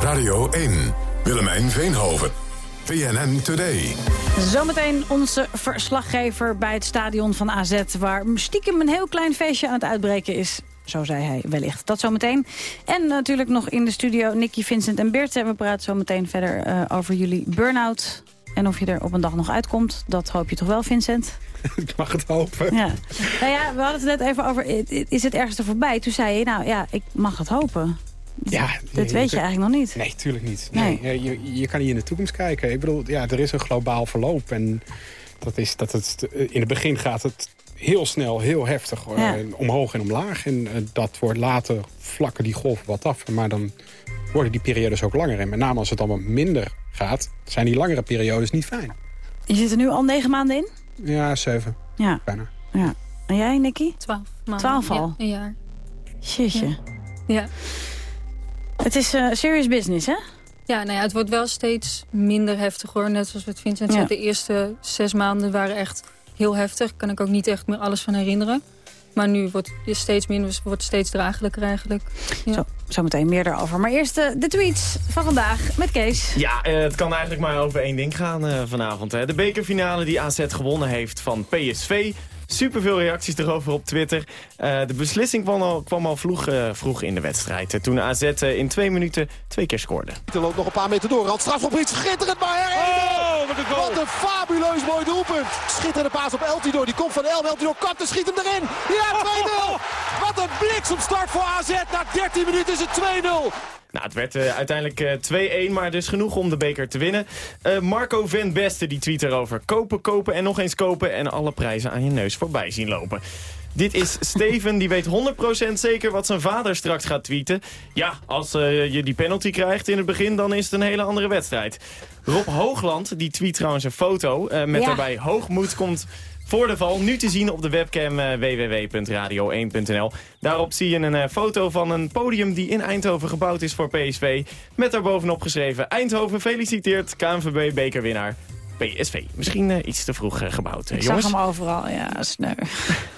Radio 1, Willemijn Veenhoven. PNN Today. Zometeen onze verslaggever bij het stadion van AZ... waar stiekem een heel klein feestje aan het uitbreken is. Zo zei hij wellicht. Dat zometeen. En natuurlijk nog in de studio Nicky, Vincent en Bert. En we praten zo meteen verder uh, over jullie burn-out. En of je er op een dag nog uitkomt. Dat hoop je toch wel, Vincent? Ik mag het hopen. Ja. Nou ja, we hadden het net even over, is het ergste voorbij? Toen zei je, nou ja, ik mag het hopen. Ja, dat weet je eigenlijk nog niet. Nee, tuurlijk niet. Nee. nee. Je, je kan niet in de toekomst kijken. Ik bedoel, ja, er is een globaal verloop. En dat is dat het, in het begin gaat het heel snel, heel heftig. Ja. omhoog en omlaag. En uh, dat wordt later vlakken die golven wat af. Maar dan worden die periodes ook langer. En met name als het allemaal minder gaat... zijn die langere periodes niet fijn. Je zit er nu al negen maanden in? Ja, zeven. Ja. Bijna. Ja. En jij, Nicky? Twaalf maanden. Twaalf al? Ja, een jaar. Shitje. Ja. ja. Het is uh, serious business, hè? Ja, nou ja, het wordt wel steeds minder heftig hoor. Net zoals wat Vincent zei, de eerste zes maanden waren echt heel heftig. Kan ik ook niet echt meer alles van herinneren. Maar nu wordt het steeds minder, wordt steeds draaglijker eigenlijk. Ja. Zo, zometeen meer daarover. Maar eerst de, de tweets van vandaag met Kees. Ja, uh, het kan eigenlijk maar over één ding gaan uh, vanavond. Hè. De bekerfinale die AZ gewonnen heeft van PSV. Superveel reacties erover op Twitter. Uh, de beslissing kwam al, kwam al vroeg, uh, vroeg in de wedstrijd. Uh, toen AZ in twee minuten twee keer scoorde. Er loopt nog een paar meter door. Rand strafgebied. Schitterend maar. Oh, wat een goal. Wat een fabuleus mooi doelpunt. Schitterende paas op Eltidoor. Die komt van El. Eltidoor kant en schiet hem erin. Ja, 2-0. Wat een bliksemstart voor AZ. Na 13 minuten is het 2-0. Nou, het werd uh, uiteindelijk uh, 2-1, maar dus genoeg om de beker te winnen. Uh, Marco Van Beste die tweet erover. Kopen, kopen en nog eens kopen en alle prijzen aan je neus voorbij zien lopen. Dit is Steven, die weet 100% zeker wat zijn vader straks gaat tweeten. Ja, als uh, je die penalty krijgt in het begin, dan is het een hele andere wedstrijd. Rob Hoogland, die tweet trouwens een foto uh, met ja. daarbij hoogmoed komt voor de val. Nu te zien op de webcam uh, www.radio1.nl. Daarop zie je een uh, foto van een podium die in Eindhoven gebouwd is voor PSV. Met daarbovenop geschreven Eindhoven feliciteert KNVB bekerwinnaar PSV. Misschien uh, iets te vroeg gebouwd, Ik jongens. zag hem overal, ja, sneu.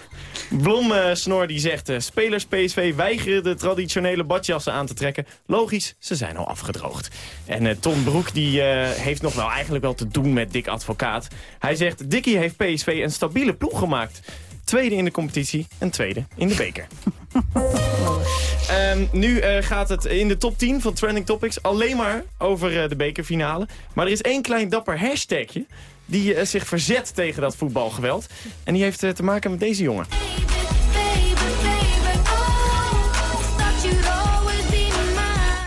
Blom Snor die zegt, spelers PSV weigeren de traditionele badjassen aan te trekken. Logisch, ze zijn al afgedroogd. En uh, Ton Broek die, heeft nog wel eigenlijk wel te doen met Dick Advocaat. Hij zegt, Dickie heeft PSV een stabiele ploeg gemaakt. Tweede in de competitie en tweede in de beker. um, nu uh, gaat het in de top 10 van Trending Topics alleen maar over de bekerfinale. Maar er is één klein dapper hashtagje die uh, zich verzet tegen dat voetbalgeweld. En die heeft uh, te maken met deze jongen.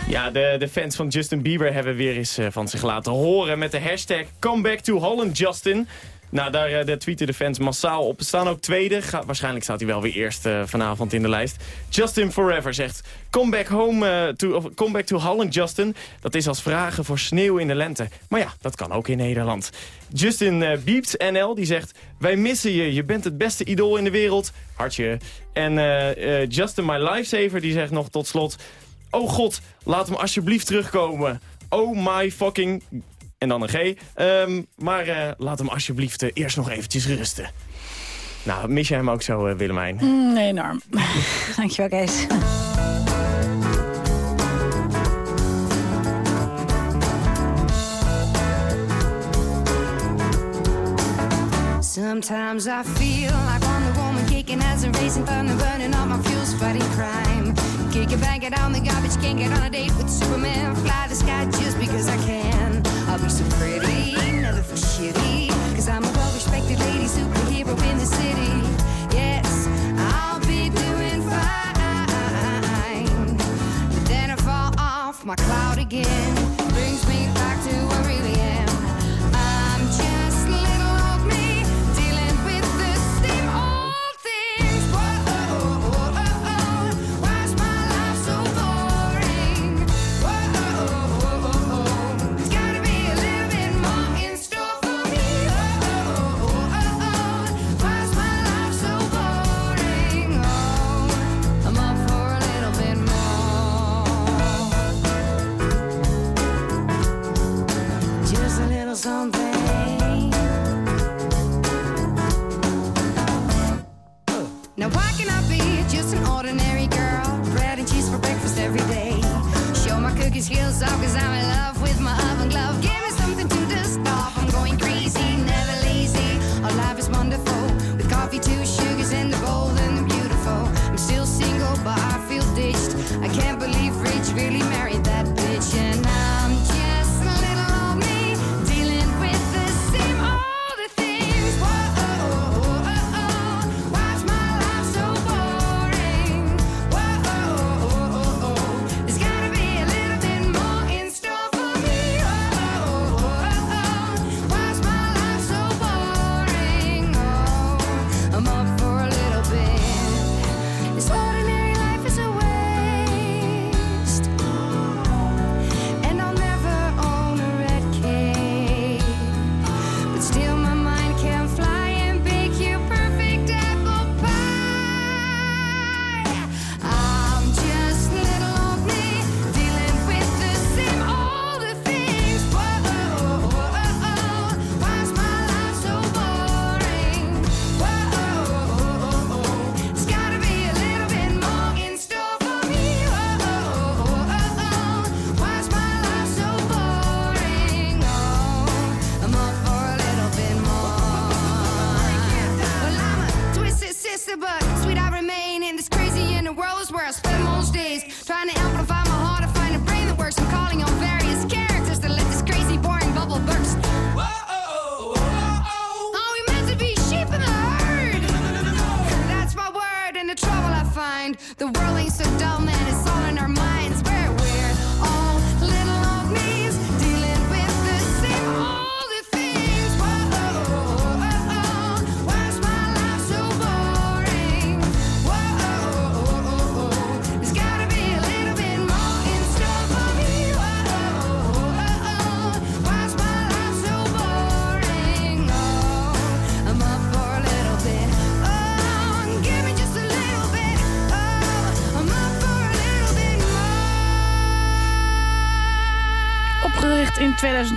Ja, de, de fans van Justin Bieber hebben weer eens uh, van zich laten horen met de hashtag Comeback to Holland Justin. Nou, daar, uh, daar tweeten de fans massaal op. Er staan ook tweede. Waarschijnlijk staat hij wel weer eerst uh, vanavond in de lijst. Justin Forever zegt... Come back, home, uh, to, of, come back to Holland, Justin. Dat is als vragen voor sneeuw in de lente. Maar ja, dat kan ook in Nederland. Justin uh, Beeps NL die zegt... Wij missen je, je bent het beste idool in de wereld. Hartje. En Justin My Lifesaver die zegt nog tot slot... Oh god, laat hem alsjeblieft terugkomen. Oh my fucking en dan een G. Um, maar uh, laat hem alsjeblieft uh, eerst nog eventjes rusten. Nou, mis je hem ook zo, uh, Willemijn? Mm, enorm. Dankjewel, Kees. Sometimes I feel like Wonder Woman kicking as a racing thunder, burning all my fuels, fighting crime. Kick it, bang it on the garbage, can't get on a date with Superman. Fly the sky just because I can. I'll be so pretty, never feel shitty. Cause I'm a well-respected lady superhero in the city. Yes, I'll be doing fine. But then I fall off my cloud again. Brings me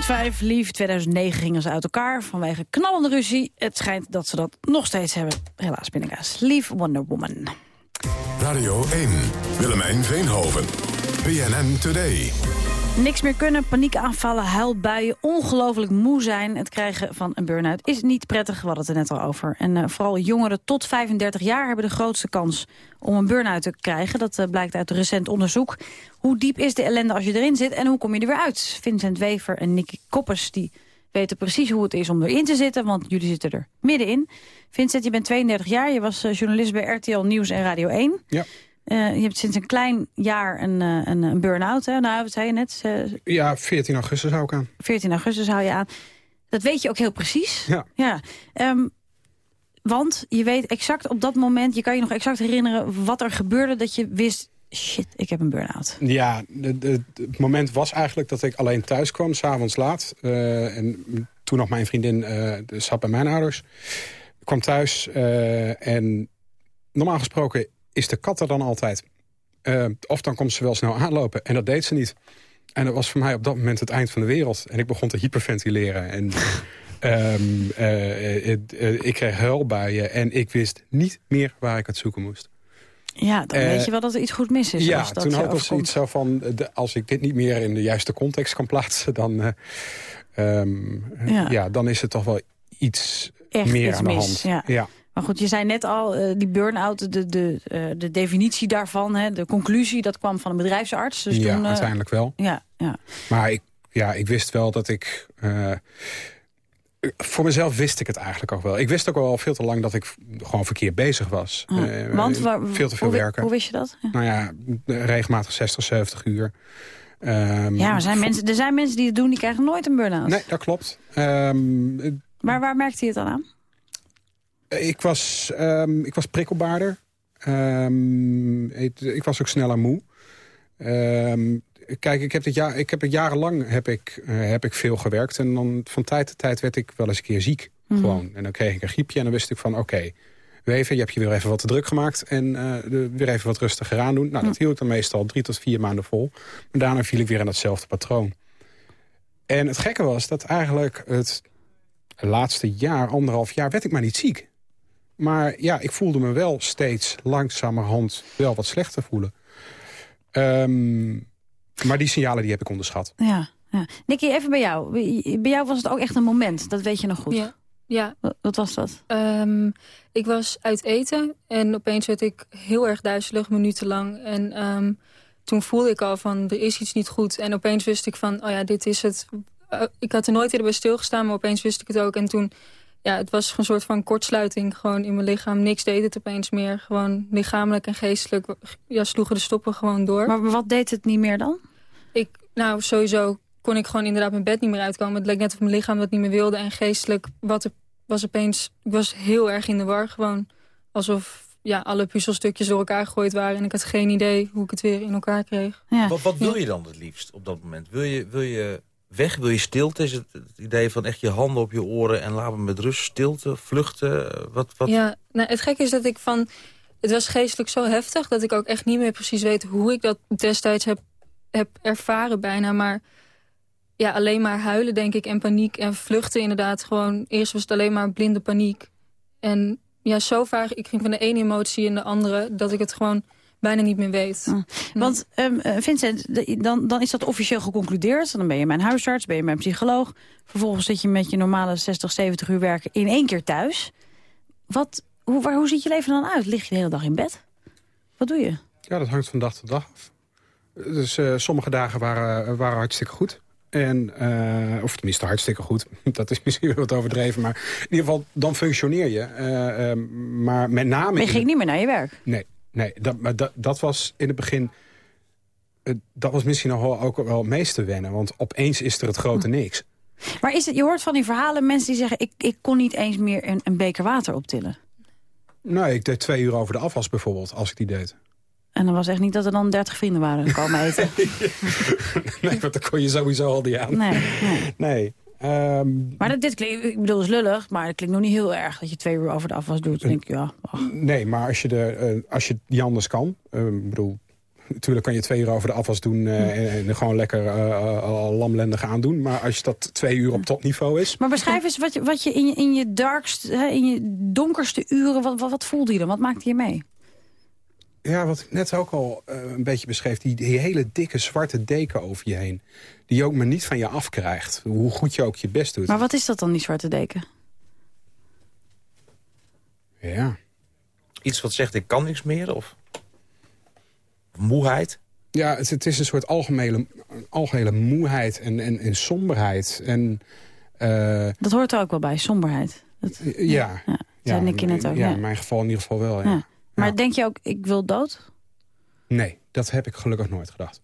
2005. Lief 2009 gingen ze uit elkaar vanwege knallende ruzie. Het schijnt dat ze dat nog steeds hebben. Helaas binnenkaas. Lief Wonder Woman. Radio 1, Willemijn Veenhoven. BNN Today. Niks meer kunnen, paniekaanvallen, huilbuien, ongelooflijk moe zijn. Het krijgen van een burn-out is niet prettig, we hadden het er net al over. En eh, vooral jongeren tot 35 jaar hebben de grootste kans om een burn-out te krijgen. Dat eh, blijkt uit recent onderzoek. Hoe diep is de ellende als je erin zit en hoe kom je er weer uit? Vincent Wever en Nicky Koppers die weten precies hoe het is om erin te zitten, want jullie zitten er middenin. Vincent, je bent 32 jaar, je was eh, journalist bij RTL Nieuws en Radio 1. Ja. Eh, je hebt sinds een klein jaar een, eh, een, een burn-out? Nou, wat zei je net? Eh, Ja, 14 augustus hou ik aan. 14 augustus hou je aan. Dat weet je ook heel precies. Ja. ja. Ehm, want je weet exact op dat moment, je kan je nog exact herinneren wat er gebeurde dat je wist, shit, ik heb een burn-out. Ja, de, de- het moment was eigenlijk dat ik alleen thuis kwam, s'avonds laat. En toen nog mijn vriendin de zat bij mijn ouders. Ik kwam thuis en normaal gesproken is de kat er dan altijd. Eh, of dan komt ze wel snel aanlopen. En dat deed ze niet. En dat was voor mij op dat moment het eind van de wereld. En ik begon te hyperventileren. En ehm, eh, eh, eh, ik kreeg huilbuien. En ik wist niet meer waar ik het zoeken moest. Ja, dan Eh, weet je wel dat er iets goed mis is. Ja, als dat toen had ik zoiets zo van... de- als ik dit niet meer in de juiste context kan plaatsen... dan, eh, ehm, eh, Ja. ja. dan is het toch wel iets Echt meer iets aan de mis, hand. ja. Maar goed, je zei net al, eh, die burn-out, de, de, eh, de definitie daarvan, hè, de conclusie, dat kwam van een bedrijfsarts. Dus ja, toen, eh, uiteindelijk wel. Ja, ja. Maar ik, ja, ik wist wel dat ik... voor mezelf wist ik het eigenlijk ook wel. Ik wist ook wel veel te lang dat ik gewoon verkeerd bezig was. Ja. Eh, Want waar- veel te veel hoe, werken. Hoe wist je dat? Ja. Nou ja, regelmatig 60, 70 uur. Ehm, Ja, maar er zijn, mensen, er zijn mensen die het doen, die krijgen nooit een burn-out. Nee, dat klopt. Ehm, Maar waar merkte je het dan aan? Ik was, ehm, ik was prikkelbaarder. Ehm, ik, ik was ook sneller moe. Ehm, kijk, ik heb, dit jaar, ik heb het jarenlang heb ik, eh, heb ik veel gewerkt. En dan van tijd tot tijd werd ik wel eens een keer ziek. Mhm. Gewoon. En dan kreeg ik een griepje en dan wist ik van... oké, Weven, je hebt je weer even wat te druk gemaakt... en eh, de- weer even wat rustiger aan doen. Nou, dat hield ik dan meestal drie tot vier maanden vol. Maar daarna viel ik weer in datzelfde patroon. En het gekke was dat eigenlijk het laatste jaar, anderhalf jaar... werd ik maar niet ziek. Maar ja, ik voelde me wel steeds langzamerhand wel wat slechter voelen. Ehm, maar die signalen die heb ik onderschat. Ja, ja. Nicky, even bij jou. Bij jou was het ook echt een moment, dat weet je nog goed. Ja. Ja. Wat, wat was dat? Ehm, ik was uit eten en opeens werd ik heel erg duizelig, minutenlang. En ehm, toen voelde ik al van, er is iets niet goed. En opeens wist ik van, oh ja, dit is het. Eh, ik had er nooit eerder bij stilgestaan, maar opeens wist ik het ook. En toen, ja, het was een soort van kortsluiting gewoon in mijn lichaam. Niks deed het opeens meer. Gewoon lichamelijk en geestelijk ja, sloegen de stoppen gewoon door. Maar wat deed het niet meer dan? Ik, nou, sowieso kon ik gewoon inderdaad mijn bed niet meer uitkomen. Het leek net of mijn lichaam dat niet meer wilde. En geestelijk wat er, was opeens... Ik was heel erg in de war. Gewoon alsof ja, alle puzzelstukjes door elkaar gegooid waren. En ik had geen idee hoe ik het weer in elkaar kreeg. Wat, wat wil je dan het liefst op dat moment? Wil je, wil je weg? Wil je stilte? Is het het idee van echt je handen op je oren en laat me met rust stilte, vluchten? Wat, wat? Ja, nou, het gekke is dat ik van... Het was geestelijk zo heftig dat ik ook echt niet meer precies weet... hoe ik dat destijds heb, heb ervaren bijna. Maar ja, alleen maar huilen denk ik en paniek en vluchten inderdaad. Gewoon, eerst was het alleen maar blinde paniek. En ja, zo vaak, ik ging van de ene emotie in de andere... dat ik het gewoon bijna niet meer weet. Want ehm, eh, Vincent, de- dan, dan is dat officieel geconcludeerd. Dan ben je mijn huisarts, ben je mijn psycholoog. Vervolgens zit je met je normale 60, 70 uur werken in één keer thuis. Wat, hoe, waar, hoe ziet je leven dan uit? Lig je de hele dag in bed? Wat doe je? Ja, dat hangt van dag tot dag af. Dus eh, sommige dagen waren, waren hartstikke goed. En, eh, of tenminste hartstikke goed. Dat is misschien wat overdreven. Maar in ieder geval, dan functioneer je. Eh, eh, maar met name... Maar je in ging niet meer naar je werk. Nee, nee dat, maar dat, dat was in het begin... dat was misschien nog wel, ook wel het meeste wennen. Want opeens is er het grote niks. Maar is het, je hoort van die verhalen mensen die zeggen... ik, ik kon niet eens meer een, een beker water optillen. Nou, ik deed twee uur over de afwas bijvoorbeeld, als ik die deed. En dan was echt niet dat er dan 30 vrienden waren komen eten. Nee, want dan kon je sowieso al niet aan. Nee, nee. Nee. Ehm, Maar dat, dit klinkt, ik bedoel, is lullig, maar het klinkt nog niet heel erg... dat je twee uur over de afwas doet. Denk ik, ja, ach. Nee, maar als je, de, eh, als je het niet anders kan... eh, ik bedoel, natuurlijk kan je twee uur over de afwas doen... eh, en, en gewoon lekker eh, lamlendig aandoen. Maar als dat twee uur op topniveau is... Maar beschrijf eens wat je, wat je in je, in je darkst, in je donkerste uren... wat, wat, wat voelde je dan? Wat maakte je mee? Ja, wat ik net ook al eh, een beetje beschreef... Die, die hele dikke zwarte deken over je heen... die je ook maar niet van je afkrijgt. Hoe goed je ook je best doet. Maar wat is dat dan, die zwarte deken? Ja. Iets wat zegt, ik kan niks meer? Of moeheid? Ja, het, het is een soort algemene, algehele moeheid en, en, en somberheid. En, eh, Dat hoort er ook wel bij, somberheid. Dat, ja. ja. zei Nicky net ook. Ja, Ja, in mijn geval in ieder geval wel, ja. Ja. Maar denk je ook, ik wil dood? Nee, dat heb ik gelukkig nooit gedacht.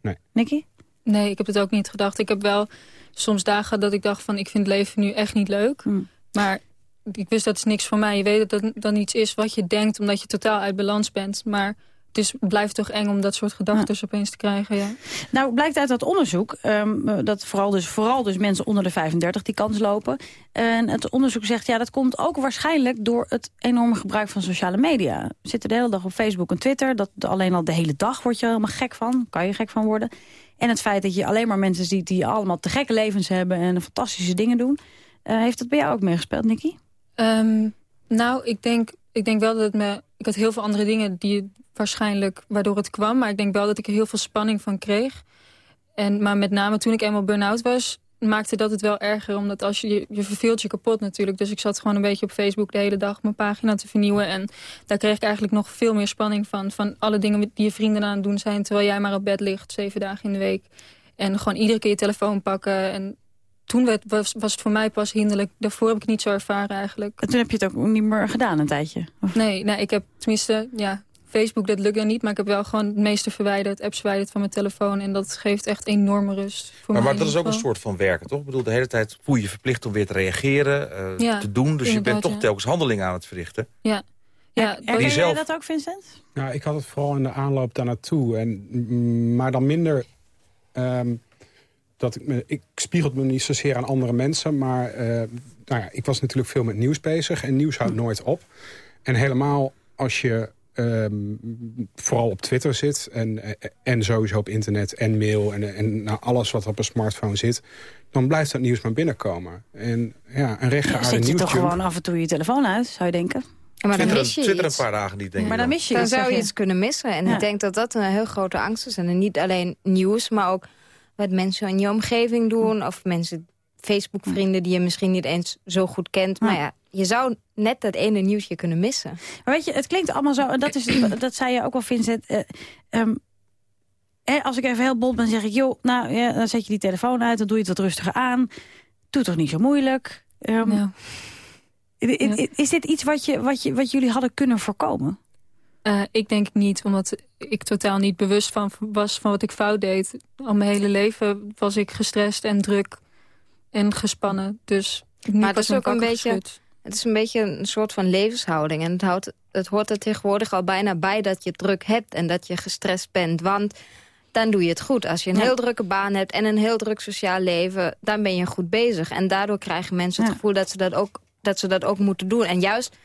Nee. Nicky? Nee, ik heb het ook niet gedacht. Ik heb wel soms dagen dat ik dacht van... ik vind het leven nu echt niet leuk. Hmm. Maar ik wist dat is niks voor mij. Je weet dat het dan iets is wat je denkt omdat je totaal uit balans bent. Maar het, is, blijft toch eng om dat soort gedachten opeens te krijgen. Ja. Nou, blijkt uit dat onderzoek ehm, eh, dat vooral dus, vooral dus mensen onder de 35 die kans lopen. En het onderzoek zegt, ja, dat komt ook waarschijnlijk door het enorme gebruik van sociale media. We zitten de hele dag op Facebook en Twitter. Dat alleen al de hele dag word je helemaal gek van. Kan je gek van worden. En het feit dat je alleen maar mensen ziet die allemaal te gekke levens hebben en fantastische dingen doen. Eh, heeft dat bij jou ook meegespeeld, Nicky? Ehm, nou, ik denk, ik denk wel dat het me... Ik had heel veel andere dingen die waarschijnlijk waardoor het kwam. Maar ik denk wel dat ik er heel veel spanning van kreeg. En, maar met name toen ik eenmaal burn-out was maakte dat het wel erger. Omdat als je, je verveelt je kapot natuurlijk. Dus ik zat gewoon een beetje op Facebook de hele dag mijn pagina te vernieuwen. En daar kreeg ik eigenlijk nog veel meer spanning van. Van alle dingen die je vrienden aan het doen zijn. Terwijl jij maar op bed ligt, zeven dagen in de week. En gewoon iedere keer je telefoon pakken. En toen werd, was, was het voor mij pas hinderlijk. Daarvoor heb ik het niet zo ervaren eigenlijk. En toen heb je het ook niet meer gedaan een tijdje? Nee, nee, ik heb tenminste, ja, Facebook, dat lukt dan niet. Maar ik heb wel gewoon het meeste verwijderd, apps verwijderd van mijn telefoon. En dat geeft echt enorme rust. Voor Maar, mij maar dat is ook een soort van werken, toch? Ik bedoel, de hele tijd voel je je verplicht om weer te reageren, eh, Ja, te doen. Dus je bent toch ja. telkens handelingen aan het verrichten. Ja. Ja, En jij zelf- dat ook, Vincent? Nou, ik had het vooral in de aanloop daar naartoe. En, mm, maar dan minder... ehm, dat ik, me, ik spiegelde me niet zozeer aan andere mensen. Maar eh, nou ja, ik was natuurlijk veel met nieuws bezig. En nieuws houdt nooit op. En helemaal als je ehm, vooral op Twitter zit. En, eh, en sowieso op internet en mail. En, en nou, alles wat op een smartphone zit. Dan blijft dat nieuws maar binnenkomen. En ja, een rechtgeaarde Zet je toch gewoon af en toe je telefoon uit, zou je denken? Ja, maar dan Twitter, mis je Twitter een paar dagen niet, denk Maar ik. dan mis je Dan iets, zou je je. iets kunnen missen. En Ja. ik denk dat dat een heel grote angst is. En niet alleen nieuws, maar ook wat mensen in je omgeving doen. Of mensen, Facebook-vrienden die je misschien niet eens zo goed kent. Maar ja, je zou net dat ene nieuwsje kunnen missen. Maar weet je, het klinkt allemaal zo, en dat, is, dat zei je ook wel, Vincent. hè, als ik even heel bot ben, zeg ik, joh, nou, ja, dan zet je die telefoon uit, dan doe je het wat rustiger aan. Doe toch niet zo moeilijk. Ehm, Is dit iets wat, je, wat, je, wat jullie hadden kunnen voorkomen? Eh, ik denk niet, omdat ik totaal niet bewust van was van wat ik fout deed. Al mijn hele leven was ik gestrest en druk en gespannen. Dus Maar het is ook een beetje, geschud. het is een beetje een soort van levenshouding. En het, houdt, het hoort er tegenwoordig al bijna bij dat je druk hebt en dat je gestrest bent. Want dan doe je het goed. Als je een Ja. heel drukke baan hebt en een heel druk sociaal leven... dan ben je goed bezig. En daardoor krijgen mensen het gevoel dat ze dat, ook, dat ze dat ook moeten doen. En juist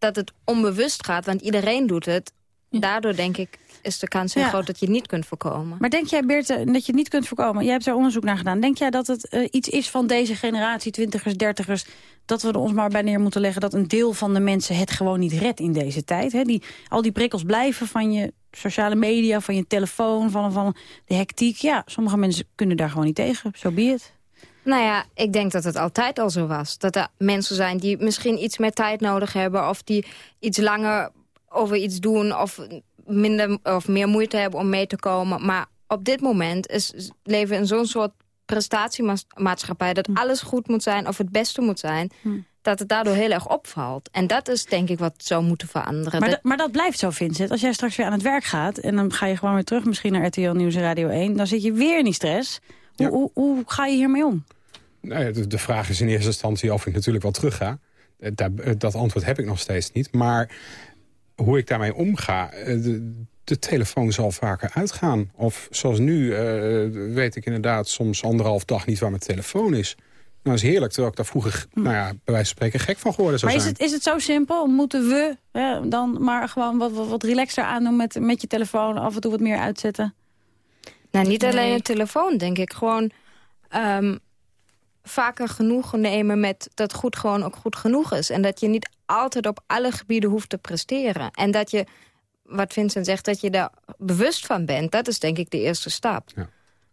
dat het onbewust gaat, want iedereen doet het... daardoor denk ik is de kans heel Ja. groot dat je het niet kunt voorkomen. Maar denk jij, Beerte, dat je het niet kunt voorkomen? Jij hebt daar onderzoek naar gedaan. Denk jij dat het eh, iets is van deze generatie, twintigers, dertigers... dat we er ons maar bij neer moeten leggen... dat een deel van de mensen het gewoon niet redt in deze tijd? Hè? Die, al die prikkels blijven van je sociale media, van je telefoon, van, van de hectiek. Ja, sommige mensen kunnen daar gewoon niet tegen. Zo so be it. Nou ja, ik denk dat het altijd al zo was. Dat er mensen zijn die misschien iets meer tijd nodig hebben... of die iets langer over iets doen... of minder of meer moeite hebben om mee te komen. Maar op dit moment is, leven we in zo'n soort prestatiemaatschappij... dat alles goed moet zijn of het beste moet zijn... dat het daardoor heel erg opvalt. En dat is denk ik wat zou moeten veranderen. Maar, dat, maar dat blijft zo, Vincent. Als jij straks weer aan het werk gaat... en dan ga je gewoon weer terug misschien naar RTL Nieuws en Radio 1... dan zit je weer in die stress. Hoe, hoe, hoe ga je hiermee om? Nou de, de vraag is in eerste instantie of ik natuurlijk wel terug ga. Eh, daar- eh, dat antwoord heb ik nog steeds niet. Maar hoe ik daarmee omga... eh, De, de telefoon zal vaker uitgaan. Of zoals nu weet ik inderdaad soms anderhalf dag niet waar mijn telefoon is. dat is heerlijk, terwijl ik daar vroeger, nou ja, bij wijze van spreken, gek van geworden zou Maar is zijn. het, is het zo simpel? Moeten we hè, dan maar gewoon wat, wat, wat relaxer aandoen met, met je telefoon? Af en toe wat meer uitzetten? Nou, niet alleen een telefoon, denk ik. Gewoon ehm, vaker genoegen nemen met dat goed gewoon ook goed genoeg is. En dat je niet altijd op alle gebieden hoeft te presteren. En dat je, wat Vincent zegt, dat je daar bewust van bent. Dat is denk ik de eerste stap.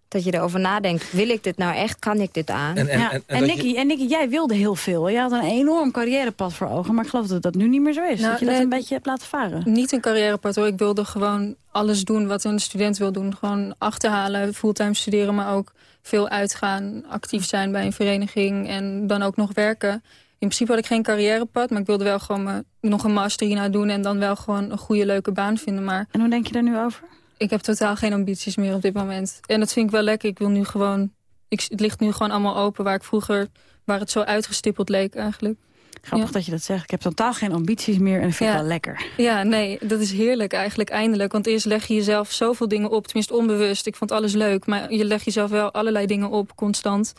Dat je erover nadenkt, wil ik dit nou echt? Kan ik dit aan? ja. en, Nicky, en Nicky, jij wilde heel veel. Je had een enorm carrièrepad voor ogen. Maar ik geloof dat dat nu niet meer zo is. Nou, dat je dat een beetje hebt laten varen. Niet een carrièrepad hoor. Ik wilde gewoon alles doen wat een student wil doen. Gewoon achterhalen, fulltime studeren, maar ook veel uitgaan. Actief zijn bij een vereniging en dan ook nog werken. In principe had ik geen carrièrepad, maar ik wilde wel gewoon me- nog een master hierna doen... en dan wel gewoon een goede, leuke baan vinden. Maar en hoe denk je daar nu over? Ik heb totaal geen ambities meer op dit moment. En dat vind ik wel lekker. Ik wil nu gewoon... Ik, het ligt nu gewoon allemaal open waar ik vroeger... waar het zo uitgestippeld leek eigenlijk. Grappig dat je dat zegt. Ik heb totaal geen ambities meer en dat vind ik Ja. wel lekker. Ja, nee, dat is heerlijk eigenlijk, eindelijk. Want eerst leg je jezelf zoveel dingen op, tenminste onbewust. Ik vond alles leuk, maar je legt jezelf wel allerlei dingen op, constant.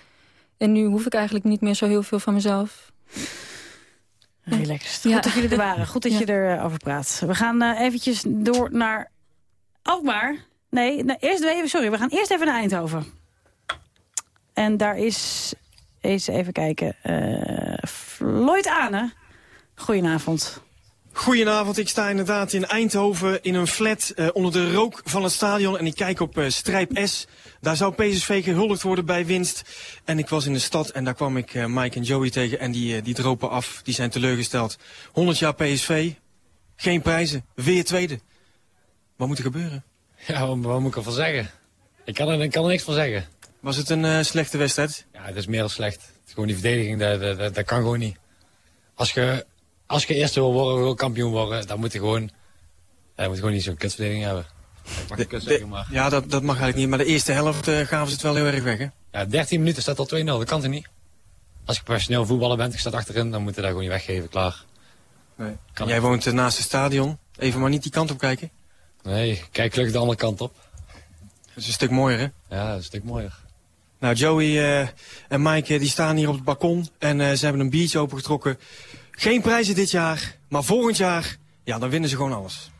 En nu hoef ik eigenlijk niet meer zo heel veel van mezelf. Relaxed. Goed dat jullie er waren. Goed dat Ja. je erover praat. We gaan eh, eventjes door naar Alkmaar. Nee, nou, eerst even, sorry, we gaan eerst even naar Eindhoven. En daar is, eens even kijken, eh Floyd Ane. Goedenavond. Goedenavond, ik sta inderdaad in Eindhoven in een flat eh, onder de rook van het stadion. En ik kijk op eh, strijp S. Daar zou PSV gehuldigd worden bij winst. En ik was in de stad en daar kwam ik Mike en Joey tegen. En die, die dropen af, die zijn teleurgesteld. 100 jaar PSV, geen prijzen, weer tweede. Wat moet er gebeuren? Ja, wat, wat moet ik ervan zeggen? Ik kan er, ik kan er niks van zeggen. Was het een eh, slechte wedstrijd? Ja, het is meer dan slecht. Het is gewoon die verdediging, dat, dat, kan gewoon niet. Als je, als je eerste wil worden, wil kampioen worden, dan moet je gewoon, dan moet je gewoon niet zo'n kutverdediging hebben. Ik mag niet kut zeggen, maar... Ja, dat, dat mag eigenlijk niet. Maar de eerste helft eh, gaven ze het wel heel erg weg, hè? Ja, 13 minuten staat al 2-0, dat kan toch niet? Als je professioneel voetballer bent, ik sta achterin, dan moet je dat gewoon niet weggeven, klaar. Nee. Jij woont eh, naast het stadion. Even maar niet die kant op kijken. Nee, kijk gelukkig de andere kant op. Dat is een stuk mooier, hè? Ja, dat is een stuk mooier. Nou, Joey eh, en Mike eh, die staan hier op het balkon en eh, ze hebben een biertje opengetrokken. Geen prijzen dit jaar, maar volgend jaar, ja, dan winnen ze gewoon alles.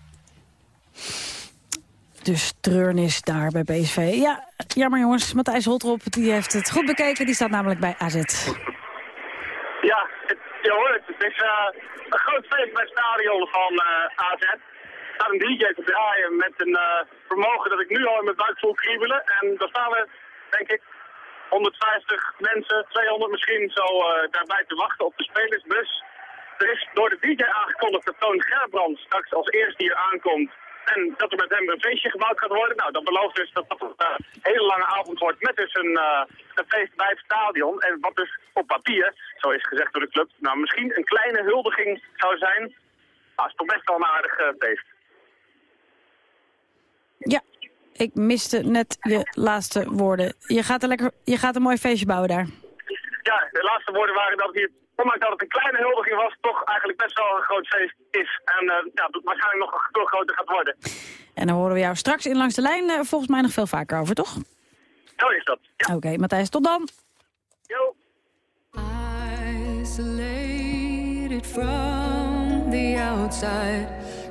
Dus treurnis daar bij PSV. Ja, jammer jongens. Matthijs Holtrop die heeft het goed bekeken. Die staat namelijk bij AZ. Ja, het, je hoort het. Het is eh, een groot feest bij het stadion van eh, AZ. Staat een DJ te draaien met een eh, vermogen dat ik nu al in mijn buik voel kriebelen. En daar staan we, denk ik, 150 mensen, 200 misschien zo eh, daarbij te wachten op de spelersbus. Er is door de DJ aangekondigd dat Toon Gerbrand straks als eerste hier aankomt. En dat er met hem een feestje gebouwd gaat worden. Nou, dat belooft dus dat het een eh, hele lange avond wordt met dus een, een feest bij het stadion. En wat dus op papier, zo is gezegd door de club, nou misschien een kleine huldiging zou zijn. Nou, is toch best wel een aardig feest. Ja, ik miste net je laatste woorden. Je gaat, een lekker, je gaat een mooi feestje bouwen daar. Ja, de laatste woorden waren dat het hier, ondanks dat het een kleine huldiging was, toch eigenlijk best wel een groot feest is. En eh, ja, dat waarschijnlijk nog veel groter gaat worden. En dan horen we jou straks in Langs de Lijn eh, volgens mij nog veel vaker over, toch? Zo is dat. Oké, Matthijs, tot dan. Yo. Isolated from the outside,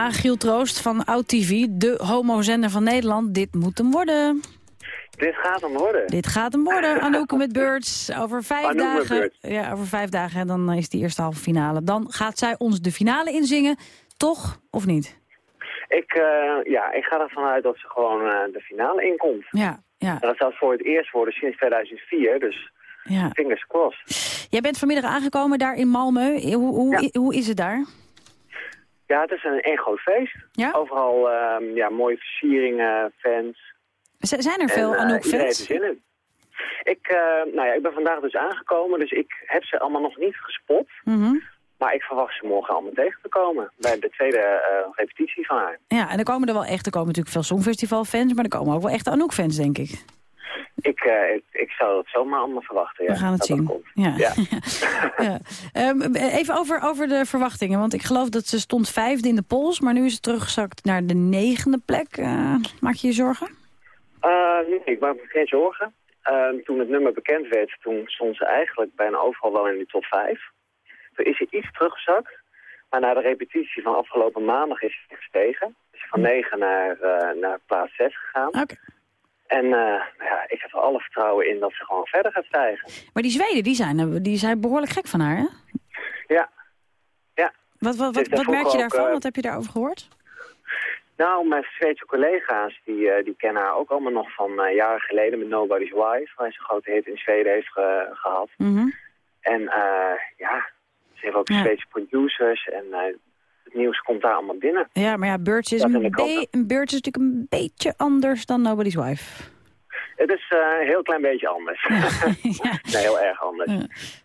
Ja, Giel Troost van OutTV, de homozender van Nederland. Dit moet hem worden. Dit gaat hem worden. Dit gaat hem worden, Anouk met Birds. Over vijf Anouk dagen. Ja, over vijf dagen en dan is die eerste halve finale. Dan gaat zij ons de finale inzingen, toch? Of niet? Ik, eh, ja, ik ga ervan uit dat ze gewoon eh, de finale inkomt. Ja, ja. En dat zou voor het eerst worden sinds 2004, dus Ja. fingers crossed. Jij bent vanmiddag aangekomen daar in Malmö. Hoe, hoe, hoe is het daar? Ja, het is een één groot feest. Ja? Overal ehm, ja, mooie versieringen, fans. Z- zijn er veel eh, Anouk iedereen heeft fans? zin in. Ik, eh, nou ja, ik ben vandaag dus aangekomen, dus ik heb ze allemaal nog niet gespot. Mhm. Maar ik verwacht ze morgen allemaal tegen te komen bij de tweede eh, repetitie van haar. Ja, en er komen er wel echt, er komen natuurlijk veel Songfestival-fans... maar er komen ook wel echte Anouk-fans, denk ik. Ik, eh, ik, ik zou het zomaar allemaal verwachten. Ja, We gaan het zien. Ja. Ja. ja. Ehm, even over, over de verwachtingen, want ik geloof dat ze stond vijfde in de polls... maar nu is het teruggezakt naar de negende plek. Eh, maak je je zorgen? Eh, nee, ik maak me geen zorgen. Eh, toen het nummer bekend werd, toen stond ze eigenlijk bijna overal wel in de top 5. Toen is ze iets teruggezakt. Maar na de repetitie van afgelopen maandag is ze gestegen. Is ze van 9 naar, eh, naar plaats 6 gegaan. En eh, ja, ik heb er alle vertrouwen in dat ze gewoon verder gaat stijgen. Maar die Zweden, die zijn, eh, die zijn behoorlijk gek van haar, hè? Ja. ja. Wat, wat, wat, wat merk je daarvan? eh, Wat heb je daarover gehoord? Nou, mijn Zweedse collega's, die, die kennen haar ook allemaal nog van jaren geleden met Nobody's Wife. Waar ze een grote hit in Zweden heeft ge- gehad. Mhm. En ja, ze heeft ook Ja. Zweedse producers en het nieuws komt daar allemaal binnen. Ja, maar ja, Birds is, een be- een Birds is natuurlijk een beetje anders dan Nobody's Wife. Het is eh, een heel klein beetje anders. nee, heel erg anders.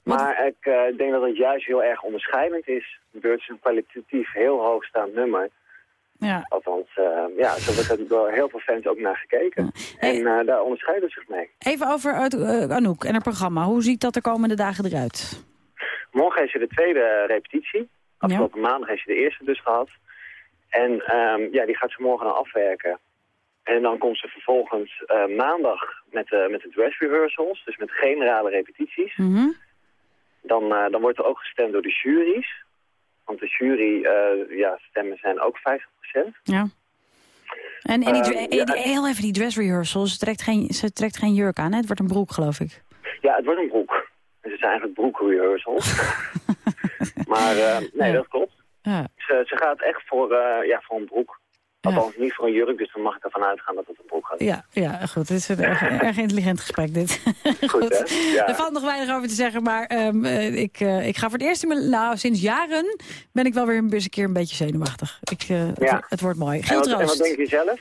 Maar ik eh, denk dat het juist heel erg onderscheidend is. Birds is een kwalitatief heel hoogstaand nummer. Ja. Althans, eh, ja, zo wordt er door heel veel fans ook naar gekeken. En daar onderscheidt het zich mee. Even over Anouk en haar programma. Hoe ziet dat de komende dagen eruit? Morgen heeft ze de tweede repetitie. Afgelopen maandag heeft ze de eerste dus gehad. En ehm, ja, die gaat ze morgen dan afwerken. En dan komt ze vervolgens eh, maandag met, de met de dress rehearsals, dus met generale repetities. Mhm. Dan, eh, dan wordt er ook gestemd door de juries. Want de jury, eh, ja, stemmen zijn ook 50%. Ja. En, en die, Ehm, dre- ja. die- heel even die dress rehearsals. Ze trekt geen, ze trekt geen jurk aan, hè? Het wordt een broek, geloof ik. Ja, het wordt een broek. Dus het zijn eigenlijk broekrehearsals. maar eh, nee, dat klopt. Ja. Ze, ze gaat echt voor, eh, ja, voor een broek. Althans, niet voor een jurk, dus dan mag ik ervan uitgaan dat het een broek gaat. Ja, ja, goed. Het is een erg, erg intelligent gesprek, dit. Goed? Ja. Er valt nog weinig over te zeggen, maar ehm, eh, ik, eh, ik ga voor het eerst in mijn... Nou, sinds jaren ben ik wel weer een keer een beetje zenuwachtig. Ik, eh, het, Ja. wordt- het wordt mooi. En Giel wat, en wat denk je zelf?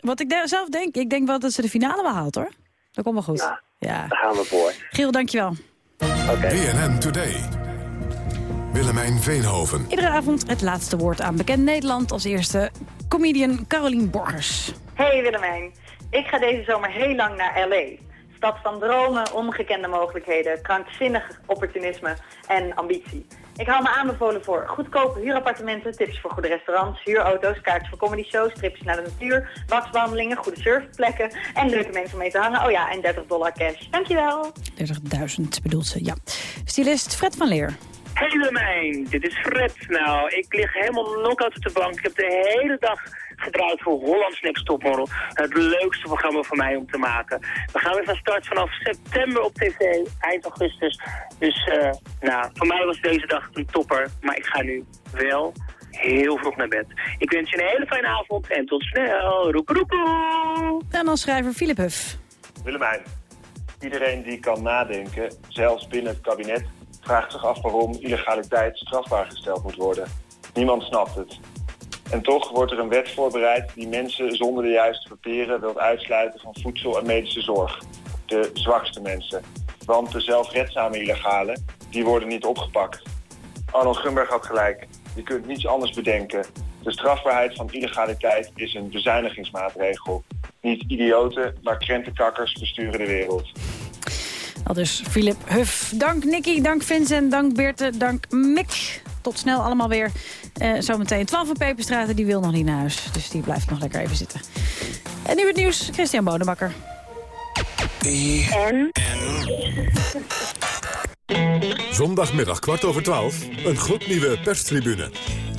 Wat ik de- zelf denk, ik denk wel dat ze de finale wel haalt, hoor. Dat komt wel goed. Nou, ja. Daar gaan we voor. Giel, dankjewel. BNN Today. Willemijn Veenhoven. Iedere avond het laatste woord aan bekend Nederland. Als eerste comedian Carolien Borgers. Hey Willemijn, ik ga deze zomer heel lang naar L.A. Stad van dromen, ongekende mogelijkheden, krankzinnig opportunisme en ambitie. Ik hou me aanbevolen voor goedkope huurappartementen, tips voor goede restaurants, huurauto's, kaartjes voor comedyshows, trips naar de natuur, waxwandelingen, goede surfplekken en leuke mensen om mee te hangen. Oh ja, en 30 dollar cash. Dankjewel. 30.000 bedoelt ze, ja. Stylist Fred van Leer. Hey Willemijn, dit is Fred. Nou, ik lig helemaal knock-out op de bank. Ik heb de hele dag gedraaid voor Hollands Next Topmodel. Het leukste programma voor mij om te maken. We gaan weer van start vanaf september op tv, eind augustus. Dus, eh, nou, voor mij was deze dag een topper. Maar ik ga nu wel heel vroeg naar bed. Ik wens je een hele fijne avond en tot snel. Roekoe roekoe! En dan schrijver Philip Huff. Willemijn, iedereen die kan nadenken, zelfs binnen het kabinet, vraagt zich af waarom illegaliteit strafbaar gesteld moet worden. Niemand snapt het. En toch wordt er een wet voorbereid die mensen zonder de juiste papieren wilt uitsluiten van voedsel en medische zorg. De zwakste mensen. Want de zelfredzame illegalen, die worden niet opgepakt. Arnold Gumberg had gelijk. Je kunt niets anders bedenken. De strafbaarheid van illegaliteit is een bezuinigingsmaatregel. Niet idioten, maar krentenkakkers besturen de wereld. Al dus Philip Huff. Dank Nicky, dank Vincent, dank Beerte, dank Mick. Tot snel allemaal weer. Eh, zometeen 12 van Peperstraten, die wil nog niet naar huis. Dus die blijft nog lekker even zitten. En nu het nieuws, Christian Bonenbakker. En? Zondagmiddag kwart over twaalf. Een gloednieuwe perstribune.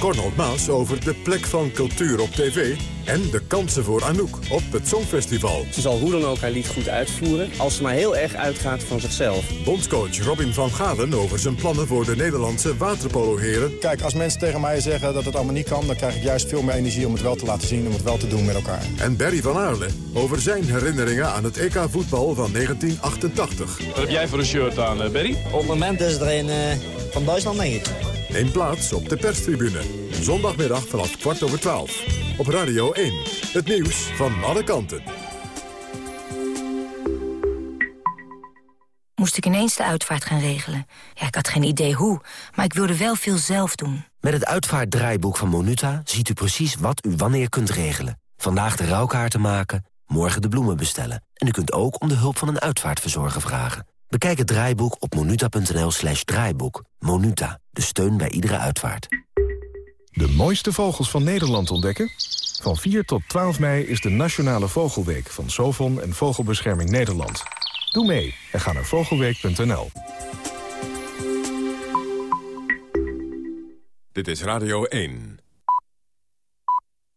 Cornald Maas over de plek van cultuur op tv... en de kansen voor Anouk op het Songfestival. Ze zal hoe dan ook haar lied goed uitvoeren... als ze maar heel erg uitgaat van zichzelf. Bondscoach Robin van Galen over zijn plannen voor de Nederlandse waterpoloheren. Kijk, als mensen tegen mij zeggen dat het allemaal niet kan... dan krijg ik juist veel meer energie om het wel te laten zien... om het wel te doen met elkaar. En Barry van Aarle over zijn herinneringen aan het EK voetbal van 1988. Wat heb jij voor een shirt aan, eh, Berry? Op het moment is er een eh, van Duitsland, denk ik. Neem plaats op de perstribune. Zondagmiddag vanaf kwart over twaalf. Op Radio 1. Het nieuws van alle kanten. Moest ik ineens de uitvaart gaan regelen. Ja, ik had geen idee hoe, maar ik wilde wel veel zelf doen. Met het uitvaartdraaiboek van Monuta ziet u precies wat u wanneer kunt regelen. Vandaag de rouwkaarten maken, morgen de bloemen bestellen. En u kunt ook om de hulp van een uitvaartverzorger vragen. Bekijk het draaiboek op monuta.nl slash draaiboek. Monuta, de steun bij iedere uitvaart. De mooiste vogels van Nederland ontdekken? Van 4 tot 12 mei is de Nationale Vogelweek van Sovon en Vogelbescherming Nederland. Doe mee en ga naar vogelweek.nl. Dit is Radio 1.